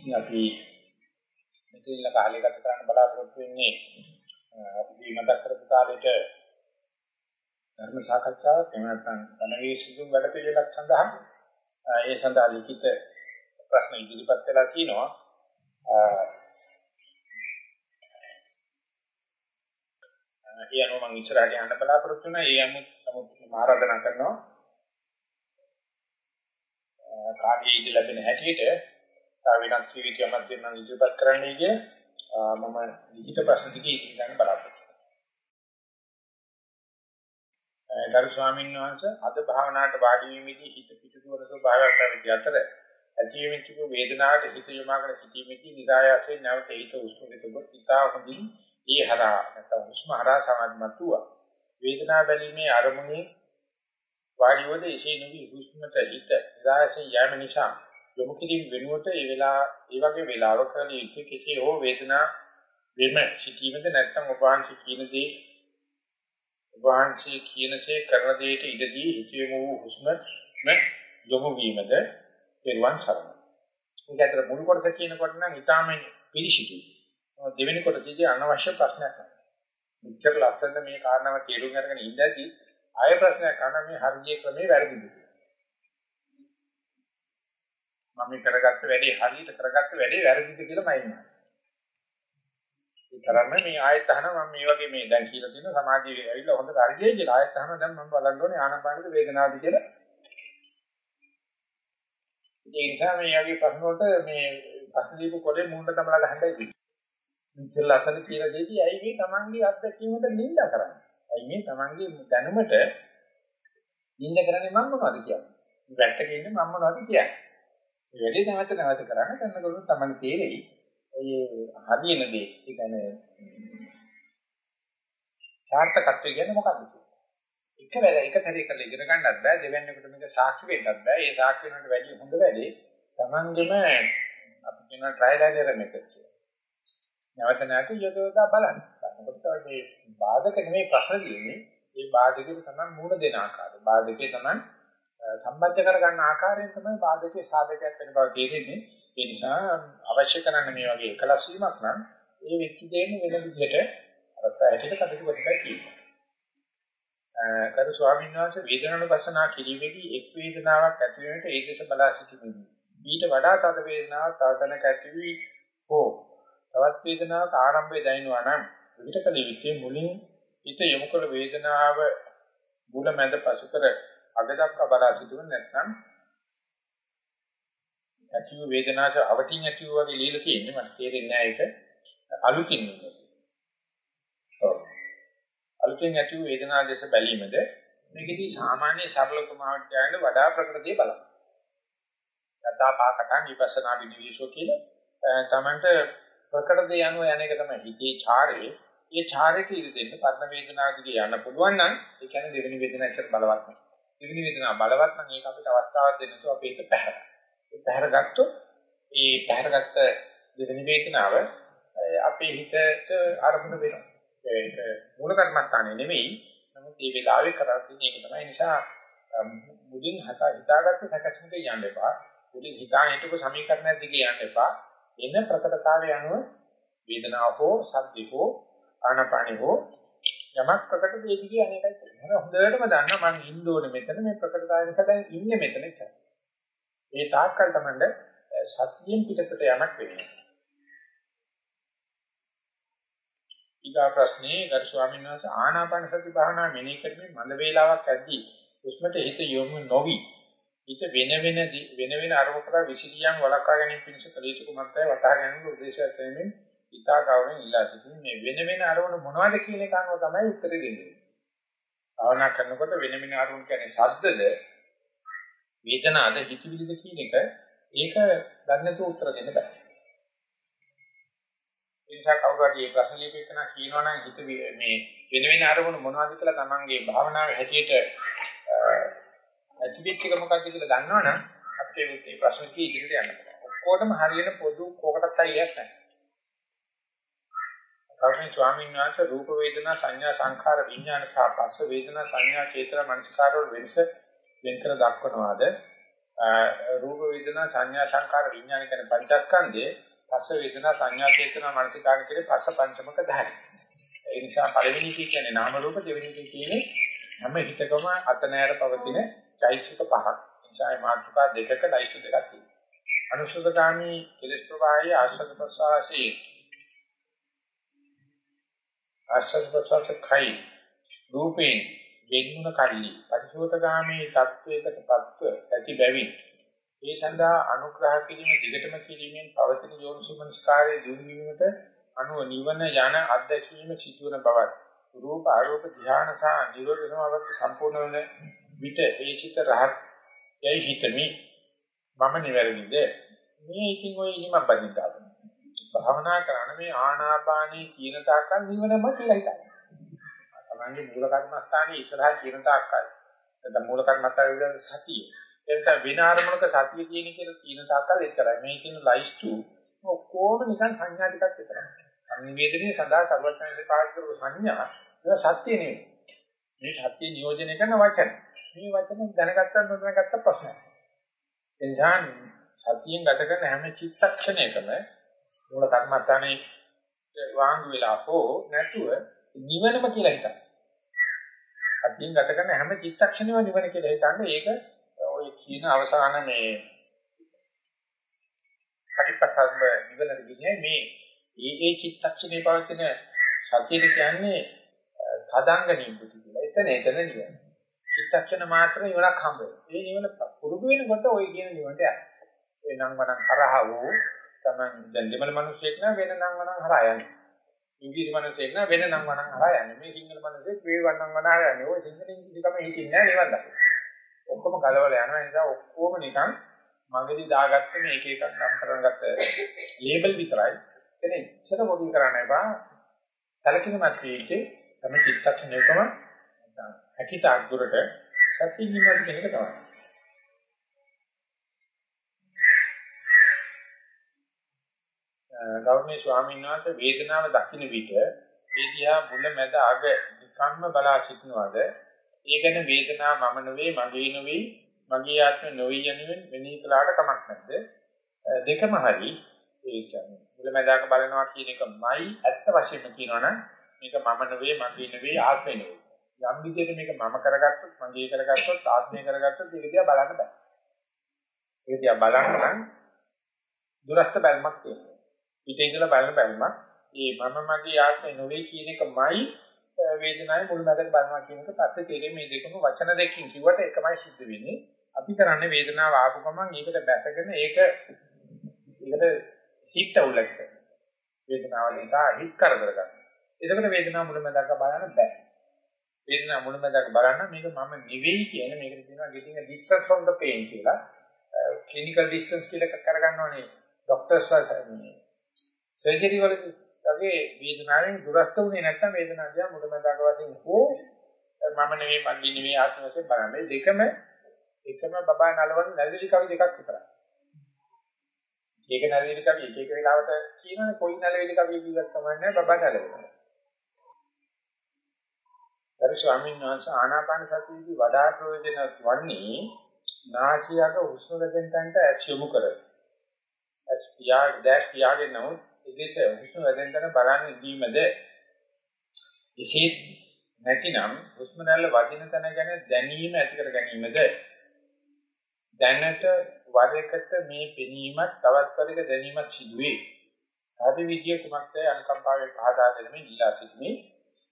ඉතින් අපි මෙතන කාලේ ගත කරන්න බලාපොරොත්තු වෙන්නේ උදේ මතක් කරපු කාලේට ධර්ම සාකච්ඡාවක් එහෙම නැත්නම් ධනවේශිසුම් වැඩ පිළිවෙලක් සඳහා ඒ සඳහා ලිඛිත ප්‍රශ්න ඉදිරිපත් කළා කියනවා ඒ අනුව මම ඉස්සරහට යන්න බලාපොරොත්තු වෙනවා. ඒ අනුව නමුත් ආරාධනා කරනවා කාර්යයේ ඉඳ ලැබෙන හැටියට තව වෙනත් ජීවිතයක් දෙන්නම් ඉදිරිපත් කරන්නයි කිය මම ලිඛිත ප්‍රශ්න ටික ඉදිරි ගන්න බලාපොරොත්තු වෙනවා. ගරු ස්වාමීන් වහන්සේ අද භාවනාවට වාඩි වීමේදී හිත පිටුදුවන ස්වභාවයක් පැවති අතර ඇතිවෙච්ච වේදනාවට හිත යොමාගෙන සිටීමේදී නිදායසේ නැවත හිත උස්මකට ගොස් ඉතා හොඳින් ඒ හරහා නැත්නම් උස්ම හරහා සමාධිමත් වූවා. වේදනාව බැලීමේ අරමුණේ වාඩි වුණද එසේ නොවි හුස්මට හිත නිදායසේ යෑම නිසා යොමු කිරීම වෙනුවට ඒ වෙලාව ඒ වගේ වෙලාවකදී ඉති කෙසේ හෝ වේදනා වෙම සිටීමද නැත්නම් ඔබ වහන්සේ කියන දේ ඔබ වහන්සේ කියනසේ කරන දෙයට ඉඩදී හිතේම වූ හුස්ම යොමු වීමද පෙරවන් සරණයි. මේක ඇතර මුල් කොටස කියනකොට නම් ඊටාම පිළිසිතුයි. දෙවෙනි කොටසේදී අනවශ්‍ය ප්‍රශ්නයක් නැහැ. මෙච්චර ලස්සන මේ කාරණාව තේරුම් අරගෙන ඉඳදී ආය ප්‍රශ්නයක් අහන මේ හරිය ක්‍රමේ වැරදිද මම කරගත්ත වැඩේ හරියට කරගත්ත වැඩේ වැරදිද කියලා මම ඉන්නවා. ඒ තරම්ම මේ ආයත අහන මම මේ වගේ මේ දැන් කියලා තියෙන සමාජයේ ඇවිල්ලා හොඳ කාර්යයේ කියලා ආයත අහන දැන් මම බලන්න ඕනේ ආනපානද වේදනාවද කියලා. ඒ නිසා මේ වගේ ප්‍රශ්න වලට මේ ප්‍රශ්න දීපු කොලේ මුහුණ තමලා ගහන්නයි මෙච්චර ලස්සන කියලා දෙදී ඇයි මේ Tamanගේ අත්දැකීමට නිඳා කරන්නේ? ඇයි මේ Tamanගේ දැනුමට නිඳා කරන්නේ මම මොනවද කියන්නේ? වැට්ටක ඉන්නේ මම මොනවද කියන්නේ? මේ වැඩේ නැවත නැවත කරන්න කරනකොට Taman තේරෙයි. ඒ හරියන දේ. ඒ කියන්නේ සාර්ථකත්වය කියන්නේ මොකක්ද? එක වෙල එක සැරේ කරලා ඉගෙන ගන්නත් බෑ දෙවැන්නේකට මේක සාක්ෂි වෙන්නත් බෑ. ඒ සාක්ෂි වෙනකට වැඩි හොඳ වැඩේ Tamanගෙම අපි කියන ට්‍රයිල් ඇන්ඩ් එරර් මෙතඩ් කියලා. නැවත නැවත යොදවලා බලන්න. මොකද මේ බාධක නෙමෙයි ප්‍රශ්න තියෙන්නේ. මේ බාධකෙට තමයි මූණ දෙන ආකාරය. බාධකේ තමයි සම්බන්ධ කරගන්න ආකාරයෙන් තමයි බාධකේ සාධකයක් වෙන බව තේරෙන්නේ. ඒ නිසා අවශ්‍ය කරන්න මේ වගේ එකලස් වීමක් නම් ඒ වෙච්ච දෙන්නේ වෙන විදිහට අරත් ඇහිට කටයුතු කරලා කියනවා. කරු ස්වාමීන් වහන්සේ වේදනානුපස්සනා කිරීමේදී එක් වේදනාවක් ඇති වෙනට ඒ දෙස බලා සිටීමේදී ඊට වඩා තද වේදනාවක් තව තැනක ඇති වී හෝ තවත් වේදනාවක් ආරම්භය දැනෙනවා නම් විවිධ කලීවිතේ මුලින් හිත යොමු කළ වේදනාව මුල මැද පසුකර අග දක්වා බලා සිටුන නැත්නම් ඇතිව වේදනාවට අවටින් ඇතිව වගේ লীලා තියෙන්නේ මට තේරෙන්නේ නැහැ ඒක අලුතින් නෙමෙයි. ඔව්. අලුතින් ඇතිව වේදනාව දැස බැලීමද මේකදී සාමාන්‍ය සරල උපමාවට කියන්න වඩා ප්‍රකට දේ බලන්න. යථා පාකටන් විපස්සනා විනිවිෂෝ කියලා තමන්ට ප්‍රකට දේ යනුව යන එක තමයි හිතේ චාරේ. ඒ චාරේට ඉඳ දෙන්න පරණ වේදනාවකදී යන්න පුළුවන් නම් ඒ කියන්නේ දෙවෙනි වේදනාව එක්ක බලවත් නැහැ. දෙවෙනි වේදනාව බලවත් නම් ඒක අපිට අවස්ථාවක් දෙන්න තු අපි ඒක පැහැර. ඒ පැහැර ගත්තොත් ඒ පැහැරගත්ත දෙවෙනි වේදනාව අපේ හිතට අරමුණ වෙනවා. ඒක මූල කර්මස්ථානේ නෙමෙයි. නමුත් මේ වෙලාවේ කරන්නේ ඒක තමයි. නිසා මුලින් හිතාගත්ත සැකසුමක යන්න එපා. මුලින් හිතාන හිටපු සමීකරණයක් දිගේ යන්න එපා. එන ප්‍රකටතාවය අනුව වේදනාව හෝ සද්ද හෝ ආනපානි හෝ යමක් ප්‍රකට දෙවිදී අනේකයි කියන්නේ. හොඳටම දන්නවා මම ඉන්න ඕනේ මෙතන මේ ප්‍රකටතාවය නිසා දැන් ඉන්නේ මෙතන ඉච්චා. මේ තාක්කල් තමයි සත්‍යයෙන් පිටතට යමක් වෙන්නේ. ඊගා ප්‍රශ්නේ ගරු ස්වාමීන් වහන්සේ ආනාපාන සති භාවනා මෙනෙහි කරමින් මඳ වේලාවක් ඇද්දී උස්මට හිත යොමු නොවි හිත වෙන වෙන වෙන වෙන අරමුණකට විසිරියම් වළක්වා ගැනීම පිණිස කළ යුතු කුමක්දයි වටහා ගැනීම උදේශයක් දෙමින් ඉතා ගෞරවයෙන් ඉල්ලා සිටින්නේ මේ වෙන වෙන අරමුණ මොනවද කියන එක අනුව තමයි උත්තර දෙන්නේ. භාවනා කරනකොට වෙන වෙන අරමුණ කියන්නේ ශබ්දද වේදනාද හිතවිලිද කියන එක ඒක දැන්නතු උත්තර දෙන්න බෑ. ඒ නිසා කවුරු හරි මේ ප්‍රශ්න ලියපෙන්න කියනවනම් හිත මේ වෙන වෙන අරමුණ මොනවද කියලා තමන්ගේ භාවනාවේ හැටියට ඇතිවෙච්ච එක මොකක්ද කියලා දන්නවනම් අපිට මේ ප්‍රශ්න කී ඉදිරියට යන්න පුළුවන්. ඔක්කොටම හරියට පොදු කෝකටත් අයියක් නැහැ. කරුණී ස්වාමීන් වහන්සේ රූප වේදනා සංඥා සංඛාර විඥාන සහ පස්ස වේදනා සංඥා චේතනා මනසකාර වල වෙනස වෙන් කර දක්වනවාද රූප වේදනා සංඥා සංකාර විඥාන කියන පංචස්කන්ධයේ පස්ස වේදනා සංඥා චේතනා මනසිකාර කියන පස්ස පංචමක ධාරි. ඒ නිසා පළවෙනි කියන්නේ නාම රූප දෙවෙනි කියන්නේ හැම හිතකම අත නෑර පවතින චෛතසික පහක්. නිසා මේ මාතෘකා දෙකක ලයිස්ට් දෙකක් තියෙනවා. අනුසුතකාමී කෙලස් ප්‍රවාහයේ ආශ්‍රද ප්‍රසවාසී ආශ්‍රස් ප්‍රසවාස කයි. රූපේන වෙන්ුණ කල්ලි. පරිශෝතගාමී தത്വයකටපත්ව ඇති බැවින් ඒ සඳහා අනුග්‍රහ කිරීම දිගටම කිරීමෙන් පවතින යෝනිසමනස්කාරයේ දියුණුවීමට අනුව නිවන යන අධ්‍යක්ීම සිදුවන බවත් රූප ආරෝප ධානය සහ නිරෝධ සමාවත් සම්පූර්ණ වන විට ඒ චිත රහත් යයි හිතමි. මම නිවැරදිද? මේකින් ඔය ඉනිමක් බඳින්න භාවනා කරන මේ ආනාපානී කියන තාක්කල් නිවනම කියලා හිතන්න. තමන්ගේ මූල කර්මස්ථානයේ ඉස්සරහා කියන තාක්කල් නැත්නම් මූල කර්මස්ථානයේ විදිහට සතිය. එතන වින ආරමුණක සතිය කියන කියලා කියන තාක්කල් එච්චරයි. මේ කියන ලයිස්තු ඔක්කොම නිකන් සංඥා ටිකක් විතරයි. සංවේදනයේ සඳහා සර්වඥාන්සේ පාවිච්චි කරපු සංඥා ඒක සත්‍ය නෙවෙයි. මේ සත්‍ය නියෝජනය කරන වචන. මේ වචන දැනගත්තත් නොදැනගත්තත් ප්‍රශ්නයක්. එනිසා සතියෙන් ගත කරන හැම චිත්තක්ෂණයකම මූල කර්මස්ථානේ වාංගු වෙලා හෝ නැතුව නිවනම කියලා හිතන්න. සතියෙන් ගත කරන හැම චිත්තක්ෂණෙම නිවන කියලා හිතන්න ඒක ඔය කියන අවසාන මේ කටිපසම්ම නිවනට කියන්නේ මේ ඒ ඒ චිත්තක්ෂණේ පවතින සතිය කියන්නේ තදංග නිබ්බුති කියලා. එතන එතන නිවන. චිත්තක්ෂණ මාත්‍ර නිවනක් හම්බ වෙනවා. ඒ නිවන පුරුදු වෙනකොට ওই කියන නිවනට යනවා. ඒ නම් වනම් හරහ වූ තමන් දැන් දෙමළ මිනිස්සෙක් නම් වෙන නම් වනම් හරහා යන්නේ. ඉංග්‍රීසි මිනිස්සෙක් නම් වෙන නම් වනම් හරහා යන්නේ. මේ සිංහල මිනිස්සෙක් වේ වනම් වනම් හරහා යන්නේ. ওই සිංහල ඉංග්‍රීසි කම හිතින්නේ නැහැ නිවන් දකින්න. ඔක්කොම කලවල යනවා. ඒ නිසා ඔක්කොම නිකන් මගදී දාගත්ත මේ එක එකක් නම් කරගෙන ගත්ත ලේබල් විතරයි. එතන ඉච්ඡර මොකද කරන්න එපා. සැලකිලිමත් වෙච්චේ තම චිත්තක්ෂණයකම හැකිතාක් දුරට සත්‍ය නිවන කියන එක තමයි. ගෞරවනීය ස්වාමීන් වහන්සේ වේදනාව දකින්න විට ඒ දිහා මුල මැද අග නිකම්ම බලා සිටිනවද? ඒ ගැන වේදනාව මම නෙවෙයි මගේ නෙවෙයි මගේ ආත්ම නෙවෙයි යනුවෙන් මෙනෙහි කළාට කමක් නැද්ද? දෙකම හරි. ඒ කියන්නේ මුල මැද අග බලනවා කියන එකමයි ඇත්ත වශයෙන්ම කියනවනම් මේක මම නෙවෙයි මගේ නෙවෙයි ආත්මෙ නෙවෙයි යම් විදිහට මේක මම කරගත්තොත් මගේ කරගත්තොත් ආත්මය කරගත්තොත් ඒක දිහා බලන්න බෑ. ඒක දිහා බලන්න නම් දුරස්ත බැලමක් තියෙනවා. පිටේ ඉඳලා බලන බැලමක් ඒ මම මගේ ආත්මය නොවේ කියන එකමයි වේදනාවේ මුලමඳට බලනවා කියන එක පස්සේ තේරෙන්නේ මේ දෙකම වචන දෙකකින් කිව්වට එකමයි සිද්ධ වෙන්නේ අපි කරන්නේ වේදනාව ආපු ගමන් ඒකට බැසගෙන ඒක ඒකට හිත උලක් වේදනාව නිසා හිත කරදර ගන්න. එතකොට වේදනාව මුලමඳට බලන්න බෑ. වේදනාව මුලමඳට බලන්න මේක මම නෙවෙයි කියන මේකට කියනවා getting a distance from the pain කියලා. clinical distance කියලා කරගන්නවනේ ડોක්ටර්ස් වහන්සේ සර්ජරි වලදී වගේ වේදනාවෙන් දුරස්ත වුණේ නැත්නම් වේදනාව දිහා මුලමඳාක වශයෙන් හෝ මම නෙවෙයි මගේ නෙවෙයි ආත්ම වශයෙන් බලන්නේ දෙකම එකම බබා නලවන නැවිලි කවි දෙකක් විතරයි. ඒක නැවිලි කවි එක එක වෙලාවට කියනනේ කොයි නැවිලි කවි කිව්වත් තමයි බබා නලවන. අර ස්වාමීන් වහන්සේ ආනාපාන සතියේදී වඩා ප්‍රයෝජනවත් වන්නේ නාසියක උෂ්ණ දෙකෙන්ට ඇස් යොමු කරයි. ඇස් පියා දැස් පියාගෙන නමුත් ඉදේශ හුස්ම වැදෙන තැන බලන්න ඉදීමද එසේ නැතිනම් හුස්ම රැල්ල වදින තැන ගැන දැනීම ඇති කර ගැනීමද දැනට වර එකට මේ පෙනීමත් තවත් වරක දැනීමත් සිදුවේ. ආදි විද්‍ය කුමක්ද අනුකම්පාවෙන් පහදා දෙන්නේ ඉලා සිටිනේ.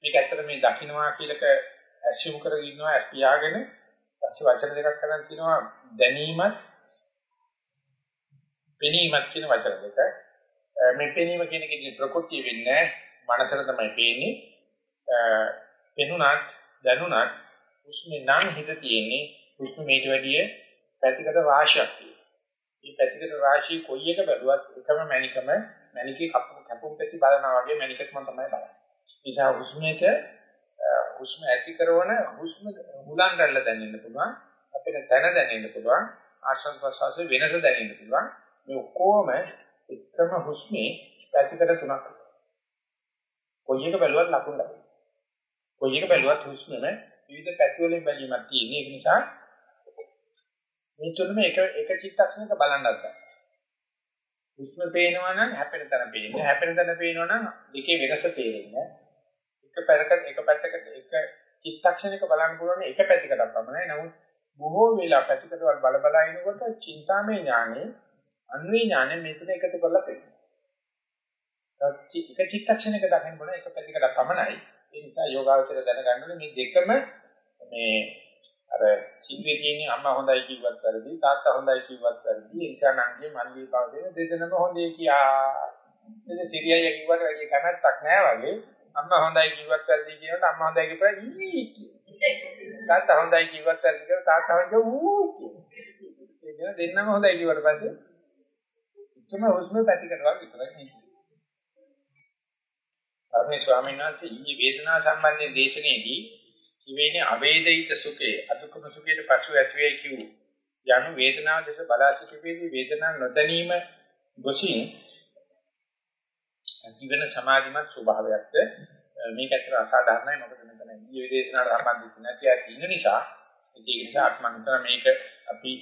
මේක ඇත්තට මේ දකින්නවා කියලක ඇසියුම් කරගෙන ඉන්නවා ඇස් පියාගෙන පස්සේ වචන දෙකක් කරන් කියනවා දැනීමත් පෙනීමත් කියන වචන දෙක. මේ පෙනීම කියන එකේ ප්‍රകൃතිය වෙන්නේ මනසට තමයි පේන්නේ. පෙනුනත් දැනුනත් උස්මේ නම් හිත තියෙන්නේ උස්ම මේට වැඩිය පැතිකඩ රාශියක් තියෙනවා. මේ පැතිකඩ රාශිය කොයි එක බැලුවත් එකම මණිකම මණිකේ කැපුම් පැති බලනවා වගේ මණිකක් මම තමයි බලන්නේ. නිසා උස්මේට උස්ම ඇති කරන උස්ම මුලන් දැල්ල දැනෙන්න පුළුවන්. අපිට දැන දැනෙන්න පුළුවන්. ආශ්වාස ප්‍රශ්වාසයේ වෙනස දැනෙන්න පුළුවන්. මේ ඔක්කොම එකම හුස්මේ පැතිකඩ තුනක්. කොයි එක බැලුවත් ලකුණු ලැබෙනවා. කොයි එක බැලුවත් හුස්මෙම විවිධ පැති වලින් බැලීමක් තියෙන. ඒක නිසා මේ තුනම එක එක චිත්තක්ෂණයක බලන්නත් බෑ. හුස්ම පේනවා නම් හැපෙන තැන පේන්නේ. හැපෙන තැන පේනවා නම් දෙකේ වෙනස තේරෙන්නේ. එක පැත්තක එක පැත්තකට එක චිත්තක්ෂණයක බලන්න පුළුවන් එක පැතිකඩක් පමණයි. නමුත් බොහෝ වෙලා පැතිකඩවල බල බල ඉනකොට චින්තාමය ඥානෙ අන්වේ ඥානෙ මෙතන එකතු කරලා පෙන්නනවා. එක චිත්තක්ෂණයක දකින්න පුළුවන් එක පැතිකඩක් පමණයි. ඒ නිසා යෝගාවචර දැනගන්න ඕනේ මේ දෙකම මේ අර සිංහේදී අම්මා හොඳයි කිව්වත් වැරදි තාත්තා හොඳයි කිව්වත් වැරදි ඒ නිසා නංගි මල්ලි බව දෙන දෙදෙනම හොඳයි කියා. ඉතින් සිරියය කිව්වට වැඩි කැමැත්තක් නැහැ වගේ අම්මා හොඳයි කිව්වත් වැරදි කියනකොට අම්මා හොඳයි කියපුවා ඊ තාත්තා හොඳයි කිව්වත් වැරදි කියනකොට තාත්තා හොඳයි ඌ කියන දෙන්නම හොඳයි කිව්වට පස්සේ එකම හුස්ම පැතිකඩවල් විතරයි අරුණේ ස්වාමීන් වහන්සේ ඊයේ වේදනා සම්බන්ධයෙන් දේශනේදී කිවේනේ අවේදිත සුඛේ අදුක්කම සුඛයට පසු ඇති වේ කිව් යනු වේදනාව දෙස බලා සිටීමේදී වේදනාව නොදැනීම ගොසින් ජීවන සමාධිමත් ස්වභාවයක්ද? මේක ඇත්තට අසාධාරණයි. මොකද මෙතන ඊයේ දේශනාවට සම්බන්ධ නැති අය ඉන්න නිසා ඒක නිසා අත් මම හිතනවා මේක අපි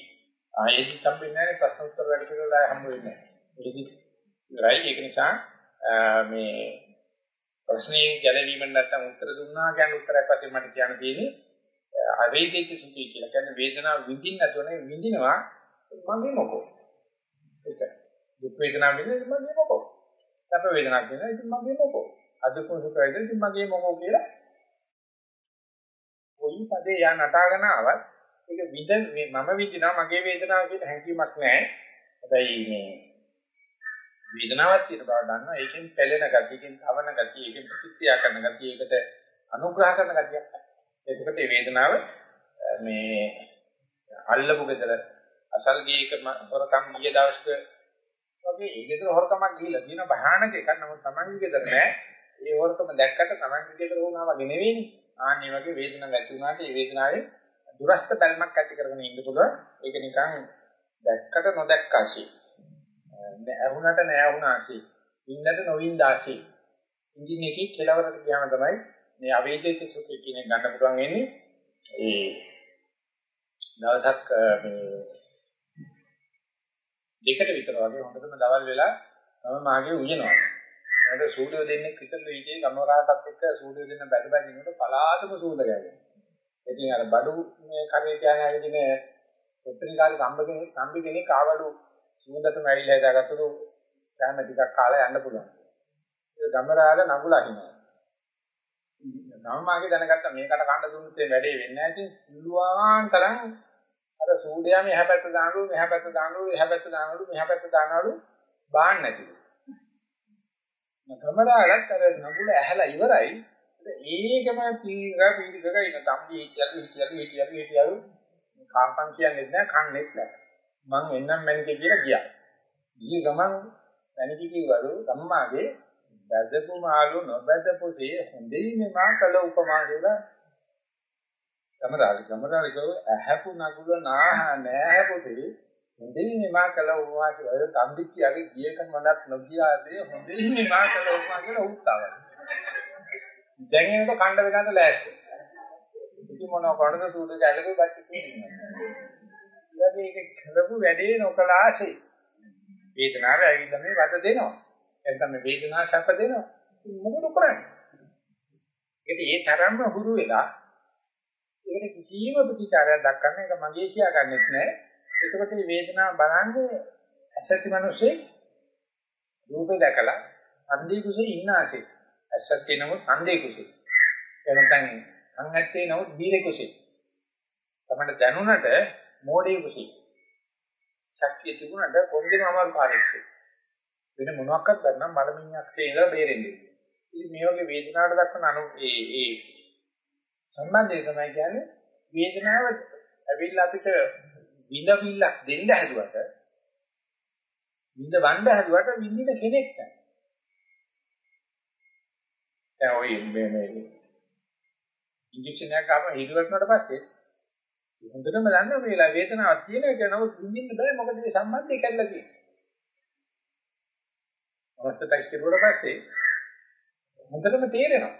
ආයෙත් සම්බන්ධ නැහැ ප්‍රශ්න උත්තර වැඩ පිළිවෙල හම්බ වෙන්නේ නැහැ ඒක නිසා මේ ප්‍රශ්නේ ගැලවීම නැත්නම් උත්තර දුන්නා කියන උත්තරයක් වශයෙන් මට කියන්න තියෙන්නේ අවේදිත සුඛය කියලා. කියන්නේ වේදනාව විඳින්න නැතුවනේ විඳිනවා මගේ මොකෝ. ඒක දුක් වේදනාව විඳින්න මගේ මොකෝ. සැප වේදනාවක් වෙනවා ඉතින් මගේ මොකෝ. අදුක්කම සුඛ වේදනාව ඉතින් මගේ මොකෝ කියලා. කොයි පදේ යා නටාගෙන ආවත් ඒක විඳ මම විඳිනවා මගේ වේදනාව කියලා හැඟීමක් නැහැ. හැබැයි මේ වේදනාවක් තියෙන බව දන්නවා. ඒකෙන් පැලෙන ගතියකින් තවන ගතිය, ඒකෙන් ප්‍රතික්‍රියා කරන ගතිය, ඒකට අනුග්‍රහ කරන ගතියක්. ඒකට මේ වේදනාව මේ අල්ලපු ගෙදර අසල් ගියක හොරකම් ගිය දවසක වගේ ඒ ගෙදර හොරකමක් ගිහිල්ලා තියෙන භයානක එකක්. නමුත් Tamange ගෙදර නෑ. ඒ හොරකම දැක්කට Tamange ගෙදර වුණා වගේ නෙවෙයිනේ. ආන්නේ වගේ වේදනාවක් ඇති වුණාට ඒ වේදනාවේ දුරස්ත බැල්මක් ඇති කරගෙන ඉන්න පුළුවන්. ඒක නිකන් දැක්කට නොදැක්කාශී. ඇහුණට නෑහුණාශී. ඉන්නට නොවින්දාශී. ඉන්දින් එකේ කෙලවරට ගියාම තමයි මේ අවේදිත සුඛය කියන එක ගන්න පුළුවන් වෙන්නේ. ඒ දවසක් මේ දෙකට විතර වගේ හොඳටම දවල් වෙලා මම මාගේ උයනවා. මට සූඩියෝ දෙන්නේ කිසල් වීදියේ ගමරාටත් එක්ක සූඩියෝ දෙන්න බැද බැද ඉන්නකොට පලාතම සූද ගැගෙනවා. ඉතින් අර බඩු මේ කරේ කියන ඇවිදින උත්තරීකාරී සම්බ කෙනෙක් සම්බි කෙනෙක් ආවලු සූදටම ඇවිල්ලා හදාගත්තලු කැම ටිකක් කාලා යන්න පුළුවන්. ඒ ගමරාල නගුලා හිනවා. නම්මාගේ දැනගත්තා මේකට කන්න දුන්නොත් ඒ වැඩේ වෙන්නේ නැහැ ඉතින් පුළුවන් තරම් අර සූඩියාම එහා පැත්ත දානලු මෙහා පැත්ත දානලු එහා පැත්ත දානලු මෙහා පැත්ත දානලු බාන්න නැතිලු. ගමරාලත් අර නගුල ඇහැලා ඉවරයි. ඒකම පීරා පීරිකක ඉන්න තම්බි හිටියලු හිටියලු හිටියලු හිටියලු කාම්පන් කියන්නේ නැහැ කන්නේත් නැහැ. මං එන්නම් මැනිකේ කියලා ගියා. ගිය ගමන් මැනිකේ කිව්වලු අම්මාගේ බැදපු මාළු නොබැදපුසේ හොඳින් මා කළ උපමා කියලා. ගමරාලි ගමරාලි කව ඇහැපු නගුල නාහ නෑ පොතේ හොඳින් මා කළ උපමා කියලා. තම්බික්කියගේ ගියක මනක් නොගියාදී හොඳින් මා කළ උපමා කියලා උත්තාවයි දැන් එනකොට කණ්ඩ වෙනද ලෑස්ති. ඉතින් මොනව කරනද සූදු කැලේ බච්චි කියන්නේ මේක කරපු වැඩේ නොකලාසේ වේදනාව ඇවිල්ලා මේ වද දෙනවා එතන මේ වේදනාව සැප දෙනවා. මොකද කරන්නේ? ඒකට ඒ තරම්ම හුරු වෙලා ඒකට කිසිම ප්‍රතිචාරයක් දක්වන්න ඒක මගේ කියා ගන්නෙත් නෑ. එතකොට මේ වේදනාව බලන්නේ ඇසති මිනිස්සේ රූපේ දැකලා අන්ධේ කුසේ ඉන්න ආසේ. ඇසත් නමුත් අන්ධේ කුසේ. එනකන් අන් ඇත්තේ නමුත් බීරේ කුසේ. තමයි දැනුණට මෝඩේ කුසේ. ශක්තිය තිබුණාට කොන්දේම අමල් පාරෙක්සේ. වෙන මොනවාක්වත් ගන්න මලමිණ්‍යක්ෂේ ඉඳලා බේරෙන්නේ. ඉතින් මේ වගේ වේදනාවට දක්වන අනු ඒ ඒ සම්බන්ධය තමයි කියන්නේ වේදනාව ඇවිල්ලා අපිට විඳවිල්ලක් දෙන්න හැදුවට විඳ වණ්ඩ හැදුවට විඳින කෙනෙක් නැහැ. දැන් ඔය මේ මේ ඉන්ජෙක්ෂන් එකක් ගන්න හිතුවටනට පස්සේ හොඳටම දන්නවා මේ වේදනාවක් තියෙන එක නමුත් විඳින්න බෑ මොකද මේ සම්බන්ධය කැඩලා තියෙන්නේ. අවස්ථ ටෙස්ට් කරුවට පස්සේ හොඳටම තේරෙනවා.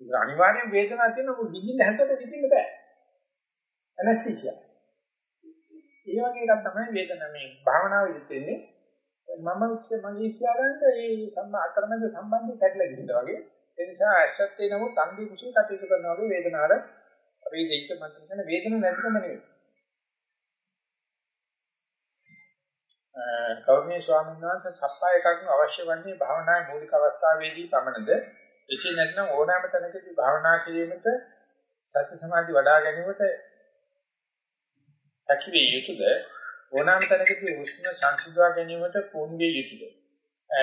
ඒක අනිවාර්යෙන් වේදනාවක් තියෙනවා මොකද විඳින්න හැදෙට විඳින්න බෑ. ඇනස්තීසියා. ඒ වගේ එකක් තමයි වේදනාව මේ භාවනාව ඉතින්නේ මම මගේ කියaranta මේ සම්ම අතරමැද සම්බන්ධය කැඩලා ගිහිල්ලා වගේ ඒ නිසා ඇස්සත් ඒ නමුත් අන්දී කුසී කටයුතු කරනවා වගේ වේදනාවට අපි දෙයික මත කියන වේදන නැතිකම නෙවෙයි. කෞර්ණී ස්වාමීන් වහන්සේ සප්පාය එකක් අවශ්‍ය වන්නේ භාවනාවේ මූලික අවස්ථාවේදී පමණද? එසේ නැත්නම් ඕනෑම තැනකදී භාවනා කිරීමට සති සමාධි වඩා ගැනීමට හැකිය යුතුද? ඕනෑම තැනකදී උෂ්ණ සංසිඳවා ගැනීමට පුහුණු විය යුතුද?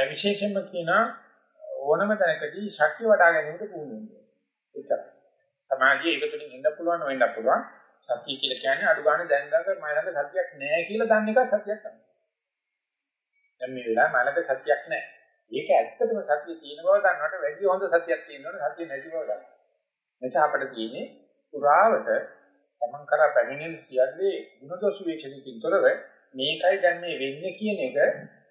විශේෂයෙන්ම කියනවා ඕනම තැනකදී ශක්තිය වඩා ගැනීමට පුහුණු වෙනවා සමාධිය ඒක තුළින් ඉන්න පුළුවන් වෙන්න පුළුවන්. සතිය කියලා කියන්නේ අඩු ගන්න දැන් ළඟ මම ළඟ සතියක් නැහැ කියලා දන්න එක සතියක් තමයි. දැන් මේ වෙලාවේ මම ළඟ සතියක් නැහැ. ඒක ඇත්තටම සතිය තියෙන බව දන්නවට වැඩි හොඳ සතියක් තියෙනවනේ සතිය නැති බව ගන්න. එනිසා අපිට තියෙන්නේ පුරාවට තමන් කරා පැමිණෙන සියල්ලේ ಗುಣදෝෂ විචලිතින් තොරව මේකයි දැන් මේ වෙන්නේ කියන එක